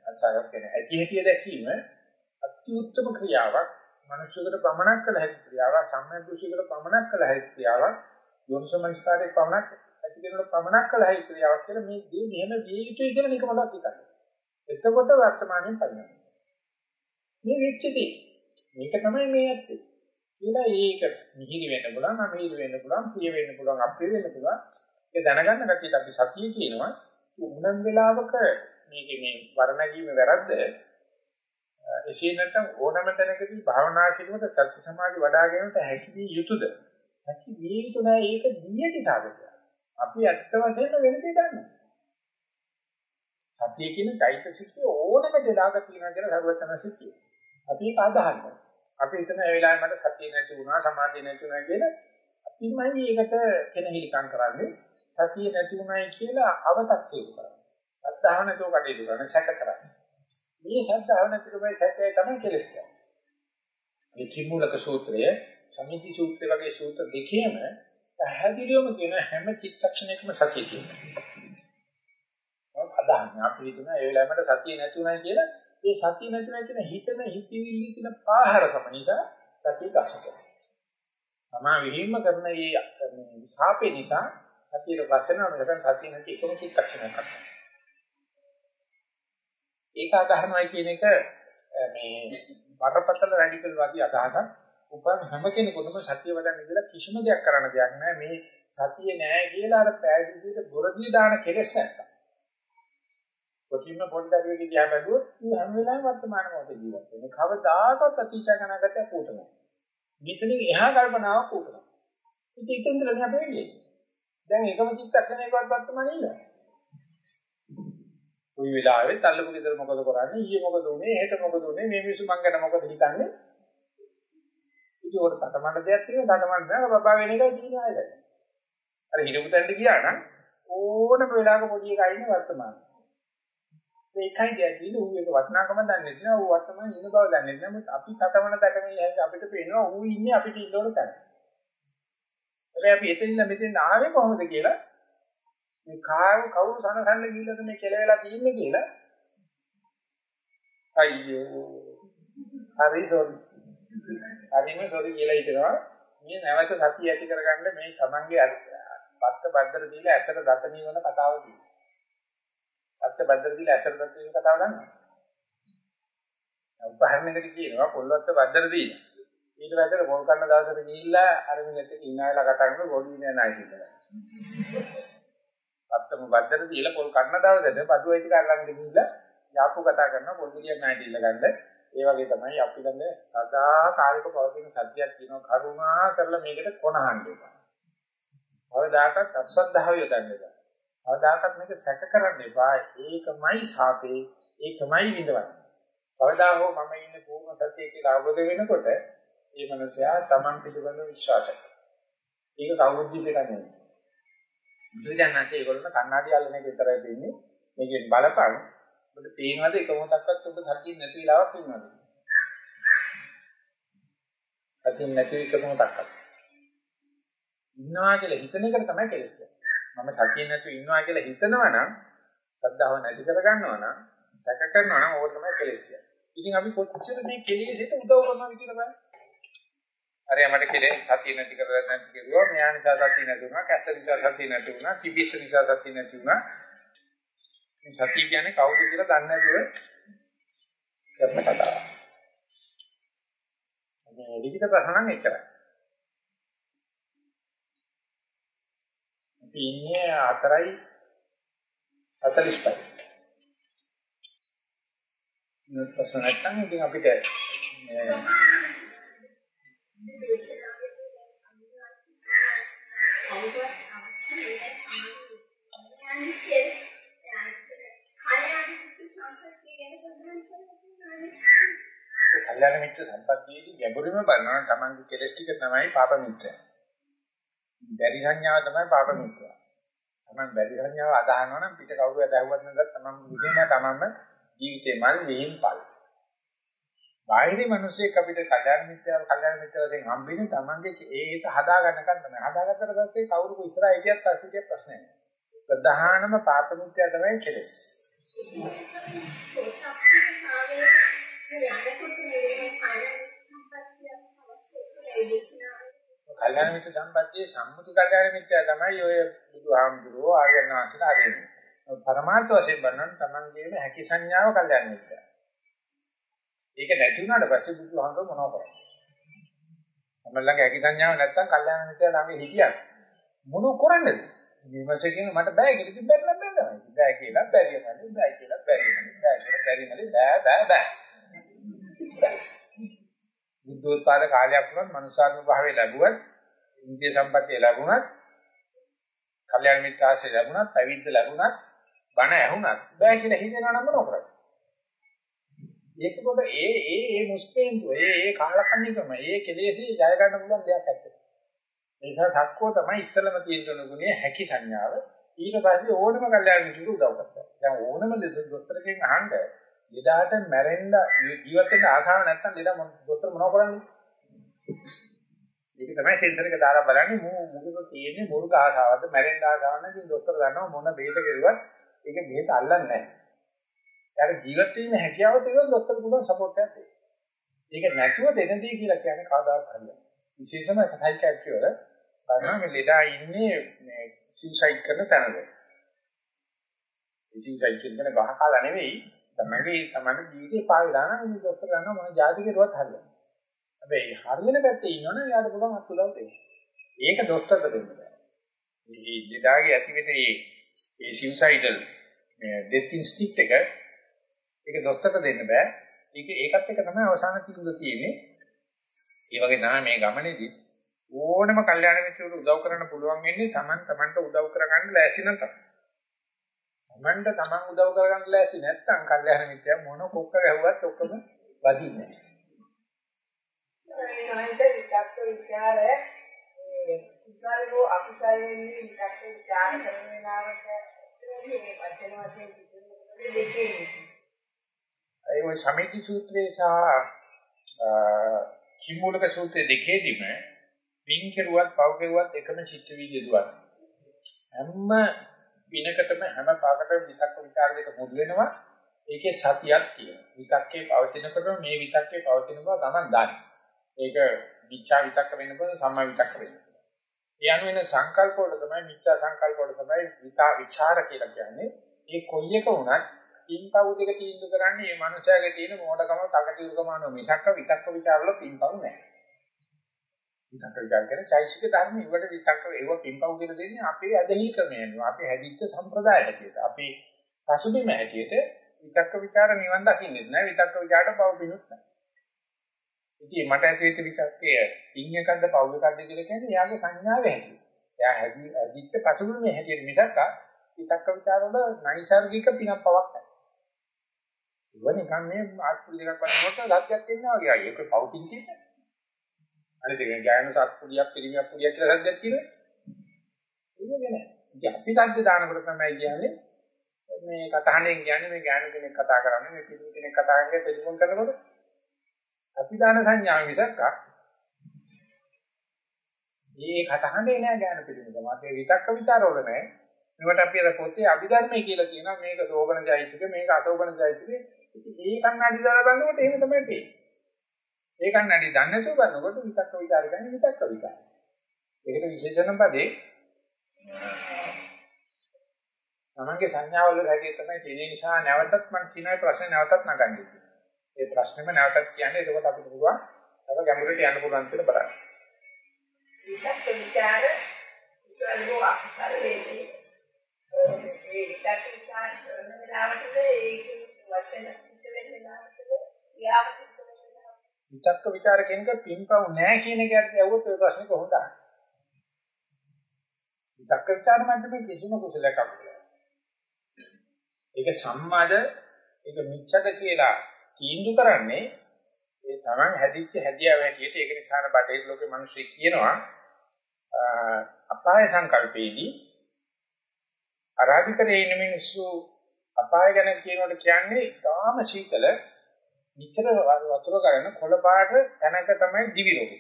අසාරක් වෙන ඇති හැටිය දැකීම අත්‍යුත්තම ක්‍රියාවක්. මනුෂ්‍යකට පමණක් කළ හැකි ක්‍රියාවක් සම්මදෘෂ්ටිකට පමණක් කළ හැකි ක්‍රියාවක් යොන්සමංස්කාරයේ පමණක් ඇති කෙනෙකුට පමණක් කළ හැකි ක්‍රියාවක් කියලා මේ දේ මෙහෙම විය යුතුයි කියලා නිකමලක් හිතන්නේ. එතකොට වර්තමානයෙන් පරිණාමය මේ වෙච්ච දේ. මේක තමයි මේ ඇත්තේ. කියලා ඒක මිහිරි වෙන්න පුළුවන්, අමිහිරි වෙන්න පුළුවන්, ප්‍රිය වෙන්න පුළුවන්, අප්‍රිය වෙන්න පුළුවන්. ඒක දැනගන්න කතියට අපි සතිය කියනවා. උනන් වෙලාවක මේකේ මේ වර්ණගීම වැරද්ද එසේ නැත්නම් ඕනම තැනකදී භාවනා කිරීමට සත්‍ය සමාධි වඩා ගැනීමට හැකි විය යුතුද? හැකි විය යුතු නැහැ ඒක දීයටි සාධකයක්. අපි ඇත්ත වශයෙන්ම වෙන දෙයක් දන්නවා. සතිය කියන চৈতසිකය ඕනම දෙලාක තියෙනවා කියලා සරුවචනසි කියනවා. අපි ඒක අදහන්නේ. අපි හිතන ඒ වෙලාවේ මට සතිය නැති වුණා, සමාධිය නැති වුණා කියලා අපිමයි ඒකට කෙනහිලිකම් කරන්නේ. සතිය නැති වුණායි කියලා අවතක් කියනවා. සද්ධාව නැතුව කටයුතු කරන සැක කරන්නේ. මේ සද්ධාව නැතිකමයි සැකය තමයි කෙලස් කියන්නේ. මේ කිමුලක සූත්‍රය, සමිති සූත්‍රය වගේ සූත්‍ර දෙකේම පැහැදිලිවම කියන හැම චිත්තක්ෂණයකම සතිය කියනවා. අදහන්නේ අපි හිතන ඒ වෙලාවට සතිය නැති උනායි කියලා ඒ සතිය නැති නැහැ කියන හිතන හිතවිලි කියන පාහරකම නිසා සතිය ගසනවා. තමා විහිම්ම කරන මේ සාපේ නිසා සතියට ගසනවා නැත්නම් සතිය නැති එකම චිත්තක්ෂණයක් කරනවා. ඒක අදහනවයි කියන එක මේ බරපතල රැඩිකල් වාදී අදහසක්. උපන් හැම කෙනෙකුටම සතිය වඩන්න ඉඳලා කිසිම දෙයක් කරන්න දෙයක් නැහැ. මේ සතිය නැහැ කියලා අර පෑදීට බොරදී දාන කෙලෙස් නැත්තම්. කොටින්ම පොඩි දරුවෙක් දිහා බැලුවොත් ඌ හැම වෙලාවෙම වර්තමාන මොහොතේ ජීවත් වෙන්නේ. කවදාකවත් අතීත ගණකට පුතනවා. මෙතනින් එහා කල්පනාවක් පුතනවා. ඉතින් ඒකෙන් ඉඳලා අපි වෙන්නේ. දැන් එකම චිත්තක්ෂණයකවත් වර්තමාන ඉන්නවා. කොයි වෙලාවෙත් අල්ලපු ගෙදර මොකද කරන්නේ? ඊයේ මොකද උනේ? හෙට මොකද උනේ? මේ මිනිස්සු මං ගැන මොකද හිතන්නේ? ඉතින් උඩ තටමඬ දෙයක් තියෙනවා තටමඬ නෑ. බබා වෙන එකයි තියෙන්නේ ආයෙත් අර හිරපු තැනට ගියා නම් ඕනම වෙලාවක පොඩි එකා ඉන්නේ වර්තමානයේ. ඒකයි කියන්නේ ඌ ඒක වටිනාකම දන්නේ නැහැ ඌ වර්තමාන ඉන්න බව දන්නේ නැහැ මොකද අපි සතවන තැකමේ අපිට පේනවා ඌ ඉන්නේ අපිට ඉන්න ඕන තැන. හැබැයි අපි එතනින් මෙතෙන් ආවේ කොහොමද කියලා මේ කාය කවුරු සනසන්න ගිහිල්ලාද මේ කෙලවෙලා තියෙන්නේ කියලා අයියෝ හරි සෝරි හරිම සෝරි කියලා හිතනවා මේ නැවත සතිය ඇති කරගන්න මේ තමන්ගේ පත්ත බද්දර දීලා ඇත්තට දත නිවන කතාව කියනවා අත්ත බද්දර දීලා ඇතර දත් කියන කතාව දන්නවා. උදාහරණයකට කියනවා පොල්වත්ත බද්දර දීලා. ඊට පස්සේ පොල් කන්න දවසට ගිහිල්ලා අර මිනිහත් එක්ක ඉන්න වෙලාව කතා කරනකොට පොඩි නෑ නයි කියලා. අත්තම බද්දර දීලා පොල් කන්න දවසට බදුවයි ටික අරගෙන ගිහිල්ලා යාපු කතා කරනවා පොල් ගෙඩියක් නයි දීලා ගන්න. ඒ වගේ තමයි අපි ළඟ සදා කාලික පවතින සත්‍යයක් තියෙනවා කරුණා කරලා මේකට කොනහන්න එපා. කවදාකවත් අශ්‍රද්ධාව යොදන්න එපා. කවදාකවත් මේක සැක කරන්න එපා. ඒකමයි ශාපේ. ඒකමයි විඳවන්නේ. කවදා හෝ මම ඉන්නේ පූර්ණ සත්‍යය කියලා අවබෝධ වෙනකොට මේ මනසයා Taman පිළිබඳව විශ්වාස කරනවා. ඒක කවුරුත් දෙයක් නෙවෙයි. බුදුජානනාතේ ඒගොල්ලෝ කන්නාඩි අල්ලන එක විතරයි දෙන්නේ. මේකෙන් බලපං ඔබට පේනවද එක මොහොතක්වත් ඔබ සතිය නැති වෙලාවක් ඉන්නවද? සතිය නැති එක මොහොතක්වත්. ඉන්නවා කියලා හිතන එක තමයි කෙලෙස්. මම සතිය නැතුව ඉන්නවා කියලා හිතනවා නම් සද්ධාව නැති කරගන්නවා නම් සැක කරනවා නම් ඕක තමයි කෙලෙස් කියන්නේ. ඉතින් අපි කොච්චර මේ කෙලෙසට උදව් කරනවද කියලා බලන්න. අර යමට කෙලෙස් සතිය නැති කරලා නැති කෙරුවා මෙයා නිසා සතිය නැති වුණා, කැස නිසා සතිය නැති වුණා, කිබිස් නිසා සතිය නැති වුණා. මේ සතිය කියන්නේ කවුද කියලා දන්නේ නැතුව කරන කතාවක්. මේ ලිඛිත ප්‍රශ්න නම් එච්චරයි. අපි ඉන්නේ 4යි 45. මේ ප්‍රශ්න නැත්නම් ඉතින් අපිට කවුරුත් අවශ්‍ය නැහැ. කල්යාණ මිත්‍ර සම්පත්තියේදී ගැඹුරින්ම බලනවා තමන්ගේ කෙලස් ටික තමයි පාප මිත්‍රය. බැරි සංඥාව තමයි පාප මිත්‍රය. තමන් බැරි සංඥාව අදහනවා නම් පිට කවුරු ඇදහුවත් නැත්නම් තමන් මුදේම තමන්ම ජීවිතේ මල් වෙහින් පල්. බාහිර මිනිස්සෙක් අපිට කල්යාණ මිත්‍යාව කල්යාණ මිත්‍යාවෙන් හම්බෙන්නේ තමන්ගේ ඒක හදා ගන්නකන් තමයි. හදාගත්තට පස්සේ කවුරු ඉස්සරහ හිටියත් පස්සේ ප්‍රශ්නයක් නෑ. ප්‍රධානම පාප මිත්‍යාව තමයි කෙලස්. කල්‍යාණ මිත්‍ර සම්පත්තියේ සම්මුති කල්‍යාණ මිත්‍යා තමයි ඔය බුදුහාමුදුරුවෝ ආර්යයන් වහන්සේලා ආරෙන්නේ. පරමාර්ථ වශයෙන් බලනනම් Tamanගේම හැකි සංඥාව කල්‍යාණ මිත්‍යා. ඒක නැති වුණාට පස්සේ බුදුහාමුදුරුවෝ මොනව කරන්නේ? තමයි ළඟ හැකි සංඥාව නැත්තම් කල්‍යාණ මිත්‍යා ළඟ හිටියත් මොන කරන්නේද? විමර්ශකයන් මට බෑ කියලා කිව්ව බැරි නම් බෑ තමයි. බෑ කියලා බැරි නම් බෑ කියලා බැරි නම් බෑ කියලා බැරි නම් බෑ බෑ බෑ. බුද්ධෝත්පාද කාලයක් වුණත් මනුෂ්‍යාත්ම භාවය ලැබුවත් ඉන්දිය සම්පත්තිය ලැබුණත් කල්යාණ මිත්‍ර ආශ්‍රය ලැබුණත් පැවිද්ද ලැබුණත් බණ ඇහුණත් බෑ කියලා හිතෙනවා නම් මොනව කරන්නේ? ඒකකොට ඒ ඒ ඒ මුස්පේන්තු ඒ ඒ කාලකන්නිකම ඒ කෙලෙසේ ජය ගන්න පුළුවන් දෙයක් ඇත්තේ. ඒ නිසා සක්කෝ තමයි ඉස්සලම තියෙන ගුණය හැකි සංඥාව. ඊට පස්සේ ඕනම කල්යාණ මිත්‍රට උදව් කරනවා. දැන් ඕනම දොස්තරගෙන් අහන්න ලෙඩාට මැරෙන්න ජීවත් වෙන්න ආසාව නැත්නම් ලෙඩා දොස්තර මොනව කරන්නේ? ඒක තමයි සෙන්සර් එක දාලා බලන්නේ මු මුදුක තියෙන්නේ මුරුක ආසාවද මැරෙන්න ආසාව නැති දොස්තර දන්නවා මොන බේද කෙරුවත් ඒක බේත අල්ලන්නේ නැහැ. එයාට ජීවත් වෙන්න හැකියාව තියෙනවා දොස්තර පුළුවන් සපෝට් එකක් දෙන්න. ඒක නැතුව දෙනදී කියලා කියන්නේ කාදාත් හරියන්නේ. විශේෂම සයිකියාට්‍රි වල බලනවා මේ ලෙඩා ඉන්නේ මේ සිව්සයිඩ් කරන තැනද. සිව්සයිඩ් කියන ගහකාලා නෙවෙයි තමයි තමයි ජීවිතේ පාවිලා නම් මේ දොස්තර ගන්න මොන જાති කෙරුවත් හරියන්නේ. හැබැයි හරියන පැත්තේ ඉන්නවනම් එයාට පුළුවන් අත්ුලව දෙන්න. ඒක දොස්තරට දෙන්න බෑ. මේ ලෙඩාගේ ඇතිවෙන මේ මේ සිව්සයිඩල් මේ ඩෙත් ඉන්ස්ටික්ට් එක ඒක දොස්තරට දෙන්න බෑ. ඒක ඒකත් එක තමයි අවසාන තීන්දුව තියෙන්නේ. ඒ වගේ තමයි මේ ගමනේදී ඕනම කල්යාණ මිත්‍රයෙකුට උදව් කරන්න පුළුවන් වෙන්නේ Taman Tamanට උදව් කරගන්න ලෑස්ති නම් තමයි. Tamanට Taman උදව් කරගන්න ලෑස්ති නැත්නම් කල්යාණ මිත්‍රයා මොන කොක්ක ගැහුවත් ඔක්කොම වදින්නේ නැහැ. විචක්ක විචාර කුසලෝ අකුසලයෙන් විචක්ක විචාර කරන වෙලාවට මේ වචන වශයෙන් දෙකේ ඒ වගේ සමිති සූත්‍රයේ සහ කිමූලක සූත්‍රය දෙකේදීම පින් කෙරුවත් පව් කෙරුවත් එකම චිත්ත වීදිය දුවන හැම පිනකටම හැම පාකටම විතක්ක විචාර දෙක මුදු වෙනවා. ඒකේ සතියක් තියෙනවා. විතක්කේ පවතිනකොට මේ විතක්කේ පවතින බව තමයි දන්නේ. ඒක මිච්ඡා විතක්ක වෙන්න පුළුවන් සම්මා විතක්ක වෙන්න පුළුවන්. ඒ අනුව වෙන සංකල්ප වල තමයි මිච්ඡා සංකල්ප වල තමයි විතා විචාර කියලා කියන්නේ. ඒ කොයි එක වුණත් පින්පව් දෙක තීන්දුව කරන්නේ මේ මනුස්සයාගේ තියෙන මොඩකම තකතිරුකම අනුව මිසක්ක විතක්ක විචාර වල පින්පව් නැහැ. විතක්ක විචාර කියන්නේ චෛසික ධර්ම ඉවට විතක්ක ඒව පින්පව් කියලා දෙන්නේ අපේ ඇදහිලි ක්‍රමය අනුව අපේ හැදිච්ච සම්ප්‍රදාය හැටියට අපේ පසුබිම හැටියට විතක්ක විචාර නිවන් දකින්නේ නැහැ විතක්ක විචාරට පව පිණුත් නැහැ. ඉතින් මට ඇතුලේ විතක්කය පින් එකක්ද පව් එකක්ද කියලා කියන්නේ එයාගේ සංඥාවේ හැටියට. එයා හැදිච්ච පසුබිමේ හැටියට මිසක් විතක්ක විචාර වල නයිසර්ගික පිනක් පවක් නැහැ. ඒක නිකන් මේ ආස්පුඩි දෙකක් වන්නකොට සත්‍යයක් එනවා වගේ. ඒක පවතින කියන්නේ. අනිත් එක ගෑනු සත්පුඩියක් පිළිමියක් පුඩියක් කියලා සත්‍යයක් කියනවා. ඒක නෑ. ඉතින් අපි සත්‍ය දානකොට තමයි කියන්නේ මේ කතාහණෙන් කියන්නේ මේ ගෑනු කෙනෙක් කතා කරන්නේ මේ පිළිමි කෙනෙක් කතා කරන්නේ ටෙලිෆෝන් කරනකොට අපි දාන සංඥාව මිසක් මේ කතාහඬේ නෑ ගෑනු පිළිමික. මාතේ විතක්ක විතරවල නෑ. මේකට අපි අර පොතේ අභිධර්මයේ කියලා කියනවා මේක සෝබන ජයසික මේක අසෝබන ජයසික ඉතින් ඒ කන්නඩි දාලා බලනකොට එහෙම තමයි පේන්නේ. ඒ කන්නඩි දන්නේ නැතුව බලනකොට විතක්ක විචාර ගන්නේ විතක්ක විචාර. ඒකට විශේෂණ පදේ තමන්ගේ සංඥාවල හැටි තමයි තියෙන නිසා නැවතත් මම කියන ප්‍රශ්නේ නැවතත් නගන්නේ. ඒ ප්‍රශ්නේම නැවතත් කියන්නේ එතකොට අපිට පුළුවන් තව ගැඹුරට යන්න පුළුවන් කියලා බලන්න. විචක්ක විචාර ඉස්සල්ලෝ අකුසල වේදී. ඒ විචක්ක විචාර කරන වෙලාවටද ඒක වචන පිට වෙන වෙලාවටද ක්‍රියාව සිද්ධ වෙන වෙලාවටද විචක්ක විචාර කෙනෙක් පින්පව් නැහැ කියන එකට ඇහුවොත් ඔය ප්‍රශ්නේ කොහොමද අහන්නේ? විචක්ක විචාර මැදේ කිසිම කුසලයක් අපිට. ඒක සම්මාද ඒක මිච්ඡද කියලා තීන්දුව කරන්නේ ඒ Taman හැදිච්ච හැදියාව හැටියට ඒක නිසා බටේ ලෝකේ මිනිස්සු කියනවා අපාය සංකල්පයේදී අරාධිකරේ ඉන්න මිනිස්සු අපාය ගැන කියනකොට කියන්නේ ඊටාම සීතල නිතර වතුර කරන කොළ පාට තැනක තමයි දිවි ලෝකෙ.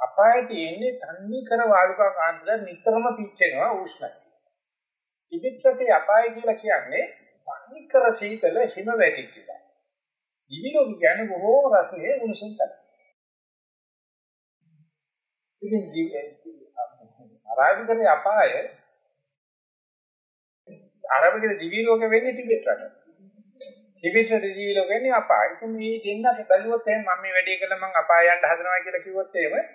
අපායේ තියෙන්නේ තන්නේ කර වාලුකා කාන්තර නිතරම පිච්චෙනවා උෂ්ණයි. ඉදිරියට අපාය කියලා කියන්නේ තන්නේ කර සීතල හිම වැටිච්ච එක. දිවි ලෝකෙ කියන්නේ බොහෝ රසයේ උණුසුම් තමයි. ඉතින් අරාබිකරේ අපාය අරාබිකරේ දිවි ලෝකෙ වෙන්නේ ටිබෙට් රට. ටිබෙට් රට දිවි ලෝකෙ වෙන්නේ අපාය. ඉතින් මේ දෙන්නට බැලුවොත් එහෙනම් මම මේ වැඩේ කළා මං අපාය යන්න හදනවා කියලා කිව්වොත් එහෙම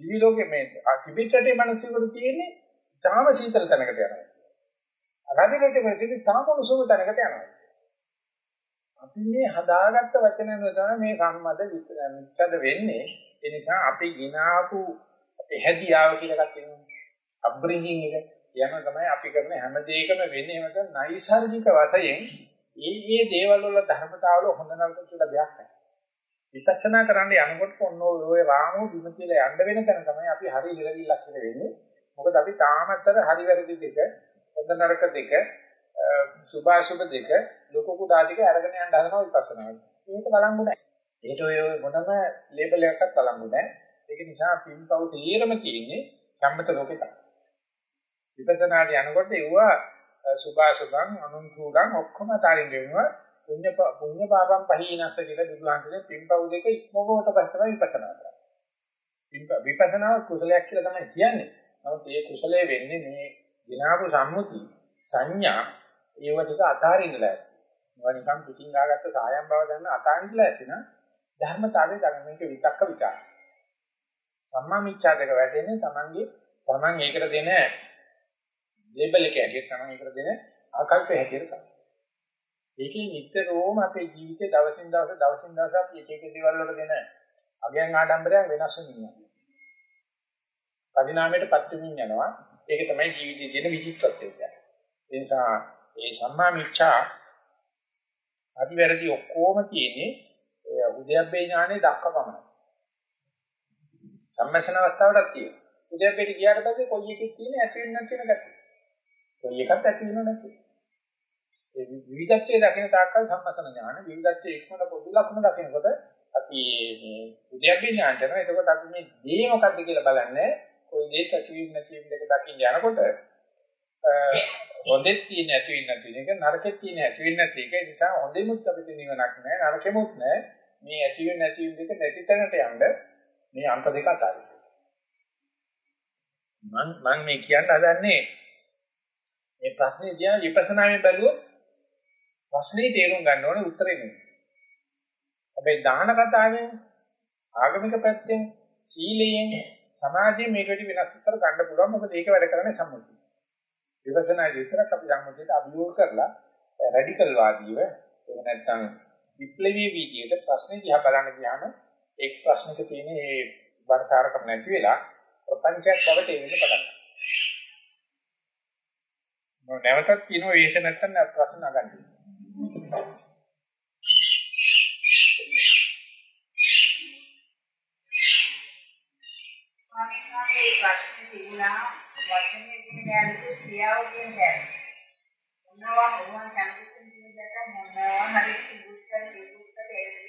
දිවි ලෝකෙ මේ ටිබෙට් රටේ මිනිස්සුන්ට තියෙන්නේ තාම සීතල තැනකට යනවා. අරාබිකරේ මේ තියෙන්නේ තාම උණුසුම තැනකට යනවා. අපි මේ හදාගත්ත වචන තමයි මේ සම්මත විචද වෙන්නේ. ඒ නිසා අපි ගినాපු හැදියාව කියලා එකක් තියෙනවා. අප්බ්‍රින්ගින් එක යන තමයි අපි කරන හැම දෙයකම වෙන්නේ එහෙම නැත්නම් නයිසાર્ගික වශයෙන් ඒ ඒ දේවල් වල ධර්මතාවල හොඳ නරක කියලා දෙයක් නැහැ. විපස්සනා කරන්න යනකොට ඔන්න ඔය රාමෝ බිම කියලා යන්න වෙන තැන තමයි අපි හරි ඉලවිල්ලක් කියලා වෙන්නේ. මොකද අපි තාමතර හරි වැරදි දෙක හොඳ නරක දෙක සුභාසුභ දෙක ලොකු කුඩා දෙක අරගෙන යන්න හදනවා විපස්සනායි. මේක බලංගු නැහැ. ඒකට ඔය මොනම ලේබල් එකක්වත් බලංගු නැහැ. ඒක නිසා පින්පව් තීරම තියෙන්නේ සම්මත ලෝකේ තමයි. විපස්සනාට යනකොට ඒවා සුභාසුභං අනුන්තුඩං ඔක්කොම අතාරින්න වෙනවා. පුඤ්ඤ පුඤ්ඤ පාපම් පහීනස්ස කියලා බුදුහාමුදුරේ පින්පව් දෙක ඉක්මවකට පස්සම විපස්සනා කරනවා. විපස්සනා කුසලයක් කියලා තමයි කියන්නේ. නමුත් ඒ කුසලයේ වෙන්නේ මේ දිනාපු සම්මුති සංඥා ඒව ටික අතාරින්න ලෑස්ති. ඒවා නිකන් පිටින් දාගත්ත සායම් බව ගන්න අතාරින්න ලෑස්ති නම් ධර්මතාවයේ ගන්න මේක විතක්ක විචාර. සම්මා මිච්ඡා දෙක වැටෙන්නේ Tamange Taman ඒකට දෙන ලේබල් එක හැටියට Taman ඒකට දෙන ආකල්පය හැටියට තමයි. ඒකේ නිතරම අපේ ජීවිතේ දවසින් දවස දවසින් දවස අපි එක එක දේවල් වල දෙන අගයන් ආඩම්බරයක් වෙනස් වෙනවා. පරිණාමයටපත් වෙමින් යනවා. ඒක තමයි ජීවිතයේ තියෙන විචිත්‍රත්වය කියන්නේ. ඒ නිසා ඒ සම්මා මිච්ඡා අතිවැරදි ඔක්කොම තියෙන්නේ ඒ උද්‍යප්පේ ඥානේ දක්ක පමණයි. සම්මසන අවස්ථාවටත් තියෙනවා. උද්‍යප්පේට ගියාට පස්සේ කොයි එකෙක් තියෙන්නේ ඇති වෙන්නේ නැති වෙන ගැටි. කොයි එකක් ඇති වෙනව නැති. ඒ විවිධත්වයේ දකින තාක්කල් සම්මසන ඥාන විවිධත්වයේ ඉක්මන පොදු ලක්ෂණ දකිනකොට අපි මේ උද්‍යප්පේ ඥාන කරනවා. එතකොට අපි මේ දේ මොකක්ද කියලා බලන්නේ කොයි දෙයක් ඇති වෙන්නේ නැති වෙන දෙක දකින්න යනකොට හොඳෙත් තියෙන ඇති වෙන්නේ නැති එක නරකෙත් තියෙන ඇති වෙන්නේ නැති එක ඒ නිසා හොඳෙමුත් අපිට නිවනක් නැහැ නරකෙමුත් නැහැ මේ ඇති වෙන්නේ නැති වෙන දෙක නැති තැනට යන්න මේ අංක දෙක අතරින් මම මම මේ කියන්න හදන්නේ මේ ප්‍රශ්නේ දිහා විපස්සනාවෙන් බැලුවොත් ප්‍රශ්නේ තේරුම් ගන්න ඕනේ උත්තරේ නෙවෙයි හැබැයි දාන කතාවෙන් ආගමික පැත්තෙන් සීලයෙන් සමාධියෙන් මේකට වෙනස් උත්තර ගන්න පුළුවන්. මොකද ඒක වැඩ කරන්නේ සම්මුතිය. විපස්සනා විතරක් අපි සම්මුතියට අභියෝග කරලා රැඩිකල් වාදීව එහෙම නැත්නම් විප්ලවීය විදියට ප්‍රශ්නේ දිහා බලන්න ගියාම එක් ප්‍රශ්නක තියෙන ඒ වර්තාරකම නැති වෙලා ප්‍රපංචයක් බවට එන්න පටන් ගන්නවා. නැවතත් කියනවා වේශ නැත්නම් ප්‍රශ්න නගන්න. මේ ප්‍රශ්නේ තිබුණා වචනේ කියන දැනුත් ක්‍රියාව කියන දැනුත්. මොනවා මොනවා කැමතිද කියන දැක මොනවා හරි කිව්වොත් කිව්වොත් ඒක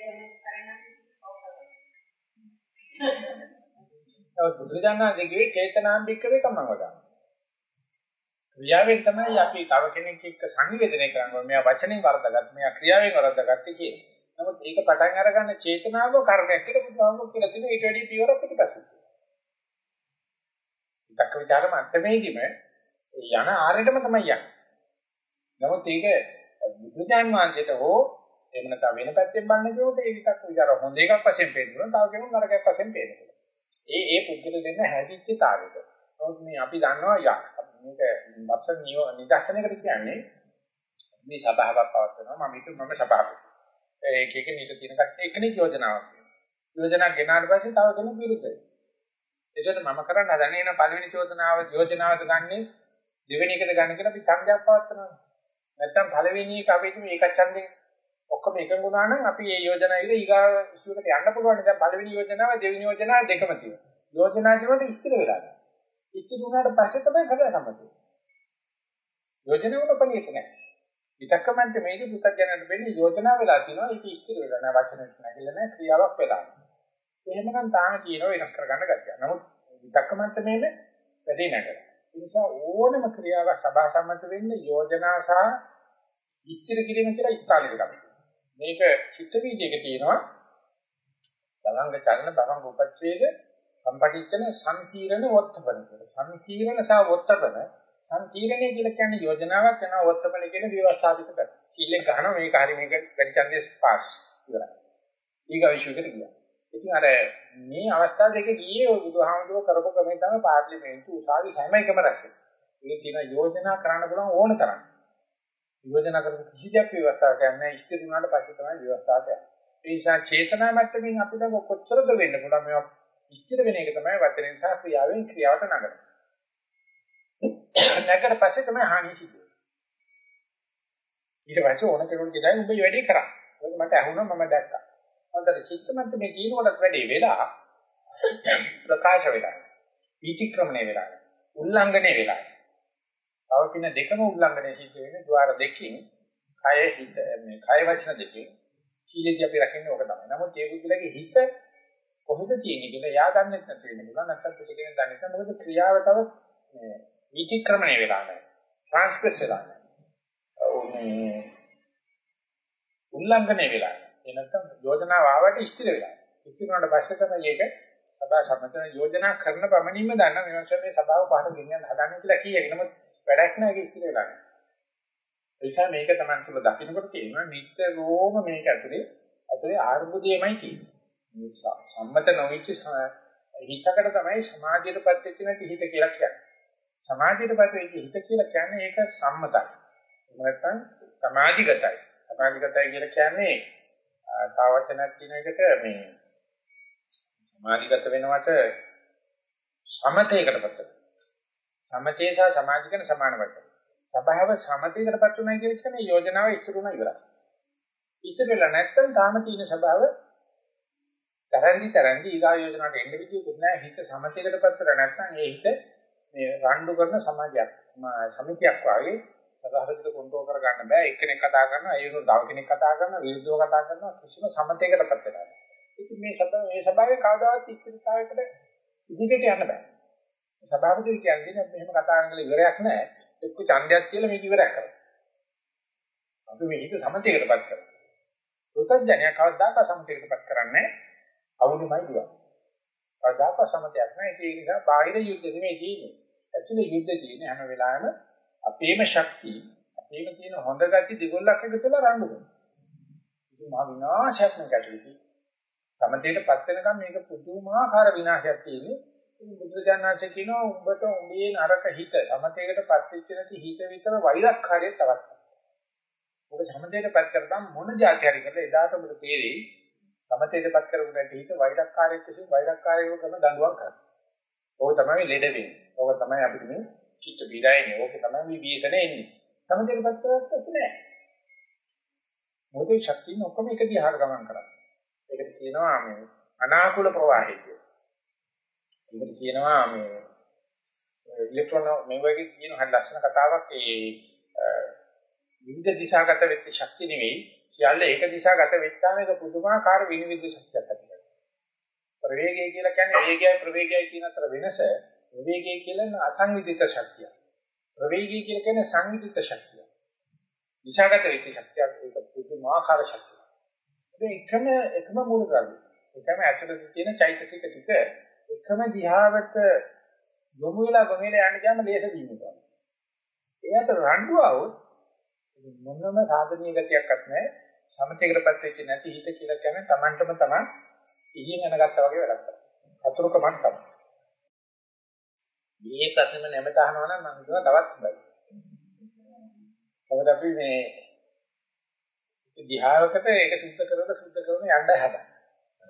නමුත් බුදුරජාණන්ගේ චේතනාම්බිකවේ කමං වදා. ක්‍රියාවෙන් තමයි අපි තව කෙනෙක් එක්ක සංවේදනය කරනවා. මෙයා වචනෙන් වරදගත්, මෙයා ක්‍රියාවෙන් වරදගත් කියන්නේ. නමුත් ඒක පටන් අරගන්න චේතනාව කර්මයක් කියලා බුදුහාමුදුරුවෝ කියලා තියෙනවා. ඊට වැඩි පියවරක් පිටිපස්සේ. විතක්ක ਵਿਚාර මට්ටමේදීම යන ආරෙටම තමයි යන්නේ. නමුත් ඒක බුදුජාන් වහන්සේට හෝ එහෙම නැත්නම් වෙන පැත්තෙන් බලන කෙනෙකුට ඒ විතක් විචාර හොඳ එකක් වශයෙන් පේනවා. තව කෙනෙකුට නරකයක් වශයෙන් පේනවා. ඒ ඒ පුද්ගල දෙන්න හැදිච්ච තාලෙට. නමුත් මේ අපි දන්නවා යක්. මේක වස්ස නිදර්ශනයකට කියන්නේ මේ සභාවක් පවත්වනවා මම හිතුව මම සභාපති. ඒක එක නිත තියෙන කට්ටිය එකනේ යෝජනාවක්. යෝජනාවක් ගෙනාට පස්සේ තව කෙනෙක් විරුද්ධයි. එතකොට මම කරන්න හදන්නේ එන පළවෙනි යෝජනාව යෝජනාවද ගන්නෙ දෙවෙනි එකට ගන්න කියලා අපි ඡන්දයක් පවත්වනවා. නැත්තම් පළවෙනි එක අපි හිතමු ඒකත් ඡන්දේ ඔක්කොම එකඟ වුණා නම් අපි මේ යෝජනාවේ ඊගා ඉස්සුවකට යන්න පුළුවන්. දැන් පළවෙනි යෝජනාව දෙවෙනි යෝජනාව දෙකම තියෙනවා. යෝජනා කියනකොට ස්ථිර වෙලා නැහැ. ඉච්චි දුන්නාට පස්සේ තමයි කරලා සම්මතය. යෝජනාවල පණියට නැහැ. විතක්කමන්ත මේක පුතඥයන්ට වෙන්නේ යෝජනා වෙලා තිනවා ඒක ස්ථිර වෙලා නැහැ වචනෙට නැගිලා නැහැ ක්‍රියාවක් වෙලා. එහෙමනම් තාම කියනවා වෙනස් කරගන්න ගැතිය. නමුත් විතක්කමන්ත මේක වැඩේ නැගලා. ඒ නිසා ඕනම ක්‍රියාවක් සභා සම්මත වෙන්නේ යෝජනා සහ ස්ථිර කිරීම කියලා ස්ථානෙට ගන්න. මේක චිත්ත වීදියේක තියෙනවා බලංග චලන බලංග උපච්ඡේද සම්පටිච්ඡන සංකීර්ණ වොත්තපන කියලා. සංකීර්ණ සහ වොත්තපන සංකීර්ණය කියලා කියන්නේ යෝජනාවක් කරනවා වොත්තපන කියන විවස්ථාපිත කර. සීලෙන් ගහනවා මේක හරි මේක වැඩි ඡන්දේ පාස් ඉවරයි. ඊගවිෂුවකට ගියා. ඉතින් අර මේ අවස්ථා දෙක ගියේ ඔය බුදුහාමුදුරුවෝ කරපු ක්‍රමය තමයි පාර්ලිමේන්තු උසාවි හැම එකම රැස්සේ. ඒක කියන යෝජනා කරන්න පුළුවන් ඕන තරම්. යෝජනා කරපු කිසි දෙයක් විවස්ථාවක් නැහැ. ඉස්තිර වුණාට පස්සේ තමයි විවස්ථාවක් යන්නේ. ඒ නිසා චේතනා මට්ටමින් අපිට කොච්චරද වෙන්න පුළුවන් මේවා ඉස්තිර වෙන එක තමයි වචනෙන් සහ ක්‍රියාවෙන් ක්‍රියාවට නගන. නැගකට පස්සේ තමයි හානිය සිද්ධ වෙන්නේ. ඊට පස්සේ ඕන කෙනෙකුට කියයි උඹ මේ වැඩේ කරා. ඒක මට ඇහුණා මම දැක්කා. හොඳට චිත්තමන්ත මේ කියනකොටත් වැඩේ වෙලා ප්‍රකාශ වෙලා. විචක්‍රමණය වෙලා. උල්ලංඝනය වෙලා. පවතින දෙකම උල්ලංඝනය සිද්ධ වෙන්නේ ద్వාර දෙකකින් කය හිත මේ කය වචන දෙකකින් සීලෙදී අපි රකින්නේ ඕක තමයි. නමුත් ඒ බුද්ධලගේ හිත කොහෙද තියෙන්නේ කියලා යා දන්නේ නැත්නම් වෙන්න පුළුවන්. නැත්නම් පිටිකෙන් දන්නේ නැත්නම් මොකද ක්‍රියාව තව මේ විචක්‍රමණය වෙලා නැහැ. ට්‍රාන්ස්ග්‍රෙස් වෙලා නැහැ. මේ උල්ලංඝනය වෙලා. ඒ නැත්නම් යෝජනාව ආවට ස්ථිර වෙලා. ස්ථිර වුණාට පස්සේ තමයි ඒක සභා සම්මතන යෝජනා කරන පමණින්ම දන්න මේ මේ සභාව පහට ගෙනියන්න හදන්නේ කියලා කියයි. නමුත් වැඩක් නැහැ ඒක ඉස්තිර වෙලා නැහැ. ඒ නිසා මේක තමයි තුල දකින්නකොට තියෙනවා නිතරම මේක ඇතුලේ ඇතුලේ ආර්බුදයමයි තියෙන්නේ. මේ සම්මත නොවිච්ච හිතකට තමයි සමාධියටපත් වෙච්ච නැති හිත කියලා කියන්නේ. සමාධියටපත් වෙච්ච හිත කියලා කියන්නේ ඒක සම්මතයි. එහෙම නැත්නම් සමාධිගතයි. සමාධිගතයි කියලා කියන්නේ තව වචනක් කියන එකට මේ සමාධිගත වෙනවට සමතේකටපත් වෙනවා. සමතේ සහ සමාධි කියන සමාන වචන. සබාව සමතේකටපත් උනායි කියන්නේ යෝජනාව ඉතුරුනා ඉවරයි. ඉතුරුලා නැත්තම් තාම තියෙන සබාව තරන්දි තරන්දි ඊගා යෝජනාවට එන්න විදියකුත් නැහැ හිත සමතේකටපත් කර නැත්නම් ඒ හිත මේ රණ්ඩු කරන සමාජයක් සමිතියක් වාගේ සදාහරිත කොන්ට්‍රෝල් කර ගන්න බෑ එක්කෙනෙක් කතා කරනවා ඒ වෙනුවට තව කෙනෙක් කතා කරනවා විරුද්ධව කතා කරනවා කිසිම සමතේකටපත් වෙලා නැහැ. ඉතින් මේ සභාව මේ සභාවේ කවදාවත් ඉස්තිරිතාවයකට ඉදිරියට යන්න බෑ. සභාපති කියන්නේ මෙහෙම කතා කරන ඉවරයක් නැහැ. එක්ක ඡන්දයක් කියලා මේක ඉවරයක් කරනවා. අපි මේ හිත සමතේකටපත් කරනවා. පුතඥය කවදාක සමතේකටපත් කරන්නේ අවුලමයි දුවා. කවදාක සමතයක් නැහැ. ඒක නිසා බාහිර යුද්ධ නෙමෙයි තියෙන්නේ. ඇතුලේ යුද්ධ තියෙන්නේ හැම වෙලාවෙම අපේම ශක්තිය, අපේම තියෙන හොඳ ගති දෙගොල්ලක් එකතුලා රණ්ඩු කරනවා. ඉතින් මහ විනාශයක් නැකටුයි. සමතේටපත් වෙනකම් මේක පුදුමාකාර විනාශයක් තියෙන්නේ. ඉතින් බුදුරජාණන්සේ කියනවා උඹට උඹේ නරක හිත සමතේකටපත් වෙච්ච නැති හිත විතර වෛරක්කාරය තවත්. ඔබ සමතේටපත් කරපම් මොන જાති හරි කරලා එදාට ඔබට තේරෙයි සමතේටපත් කරපු නැති හිත වෛරක්කාරයෙක් විසින් වෛරක්කාරයව කරන දඬුවම් කරනවා. ඕක තමයි ලෙඩ වෙන්නේ. ඕක තමයි අපිට මේ චිත්ත පීඩායනේ. ඕක තමයි මේ විශේෂණ එන්නේ. සමතේටපත් කරද්දී නෑ. මොකද ශක්තිය ඔක්කොම එක දිහාට ගමන් කරන්නේ. ඒකට කියනවා මේ අනාකූල ප්‍රවාහය කියලා. ඒකට කියනවා මේ ඉලෙක්ට්‍රෝන මේ වගේ කියන හරි ලස්සන කතාවක් ඒ විවිධ දිශාගත වෙච්ච ශක්තිය නෙවෙයි සියල්ල ඒක දිශාගත වෙච්චාම ඒක පුදුමාකාර විනිවිද ශක්තියක් ඇති කරනවා. ප්‍රවේගය කියලා කියන්නේ වේගයයි ප්‍රවේගයයි කියන අතර වෙනස ප්‍රවේගය කියලා අසංවිධිත ශක්තිය. ප්‍රවේගය කියලා කියන්නේ සංවිධිත ශක්තිය. දිශාගත වෙච්ච ශක්තියක් ඒක පුදුමාකාර ශක්තියක්. මේ එකම එකම මූලධර්ම. එකම ඇතුළත තියෙන චෛතසික ටික එකම දිහාවට යොමු වෙලා ගොමෙලා යන්න ගියාම ලේස දීමුවා. ඒ අතර රණ්ඩු આવොත් මොනම සාධනීය ගතියක්වත් නැහැ. සමතේකටපත් වෙච්ච නැති හිත කියලා කියන්නේ Tamanටම Taman ඉහින් යනගත්තා වගේ වැඩක් කරනවා. අතුරුකමක් තමයි. මේ ප්‍රශ්න නැමෙත අහනවා නම් මම හිතුවා තවත් හොඳයි. මොකද අපි මේ දිහාවකට ඒක සුද්ධ කරලා සුද්ධ කරන යන්න හදා.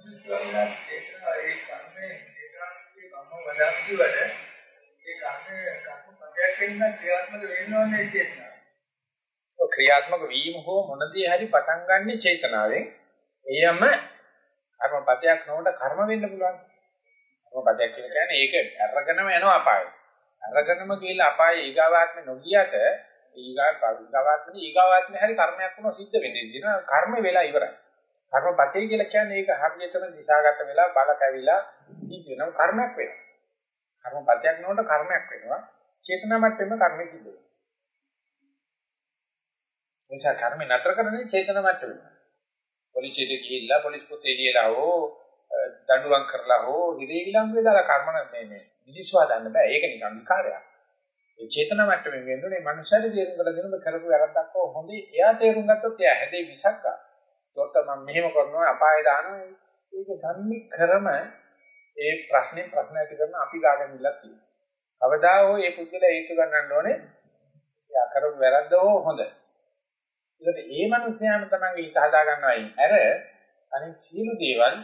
ඒ කර්මයේ ඒකාන්තයේ කම්ම වඩාක්ති වල ඒ කර්මයේ කර්ම පදයක් වෙන ක්‍රියාත්මක වෙනවන්නේ කියනවා. ඔය ක්‍රියාත්මක වීම හෝ මොනදී හරි පටන් ගන්න චේතනාවෙන් එයම කර්මපතයක් නොවන කර්ම වෙන්න පුළුවන්. කර්මපතයක් කියන්නේ ඒක අරගෙනම යනවා අපායට. අරගෙනම ගිහිල්ලා අපායේ ඊගාවාත්මේ නොගියට ඊගාවාත්මේ ඊගාවාත්මේ හරි කර්මයක් වුණා සිද්ධ වෙන්නේ. දින කර්ම වෙලා ඉවරයි. කර්මපතේ කියලා කියන්නේ ඒක හරියටම දිශාගත වෙලා බල කැවිලා සිද්ධ වෙනවා කර්මයක් වෙනවා. කර්මපතයක් නොවන කර්මයක් වෙනවා. චේතනාමත් වෙන කර්මෙ සිද්ධ වෙනවා. නිසා කර්ම නතර කරන්නේ චේතන මට්ටමේ. පොලිසියට ගිහිල්ලා පොලිස් පොතේ ලියලා හෝ දඬුවම් කරලා හෝ හිරේ විලංගුවේ දාලා කර්ම මේ මේ මිනිස්වා ගන්න බෑ. ඒක නිකන් විකාරයක්. ඒ චේතන මට්ටමේ වෙන්නේ මනුෂ්‍යයෙ තේරුම් ගන්න දෙනම කරපු වැරද්දක් හෝ හොඳේ එයා තේරුම් ගත්තොත් එයා හැදේ විසක්ක. ඒකට මම මෙහෙම කරනවා අපාය දානවා. ඒක සම්නික්‍රම ඒ ප්‍රශ්නේ ප්‍රශ්න ඇති කරන අපි ගාගෙන ඉල්ලක් තියෙනවා. කවදා හෝ මේ පුද්ගලයා හේතු ගන්නන්න ඕනේ. එයා කරපු වැරද්ද හෝ හොඳ. ඒකට ඒ මනුස්සයාම තමයි හිත හදා ගන්නවයි. අර අනිත් සියලු දේවල්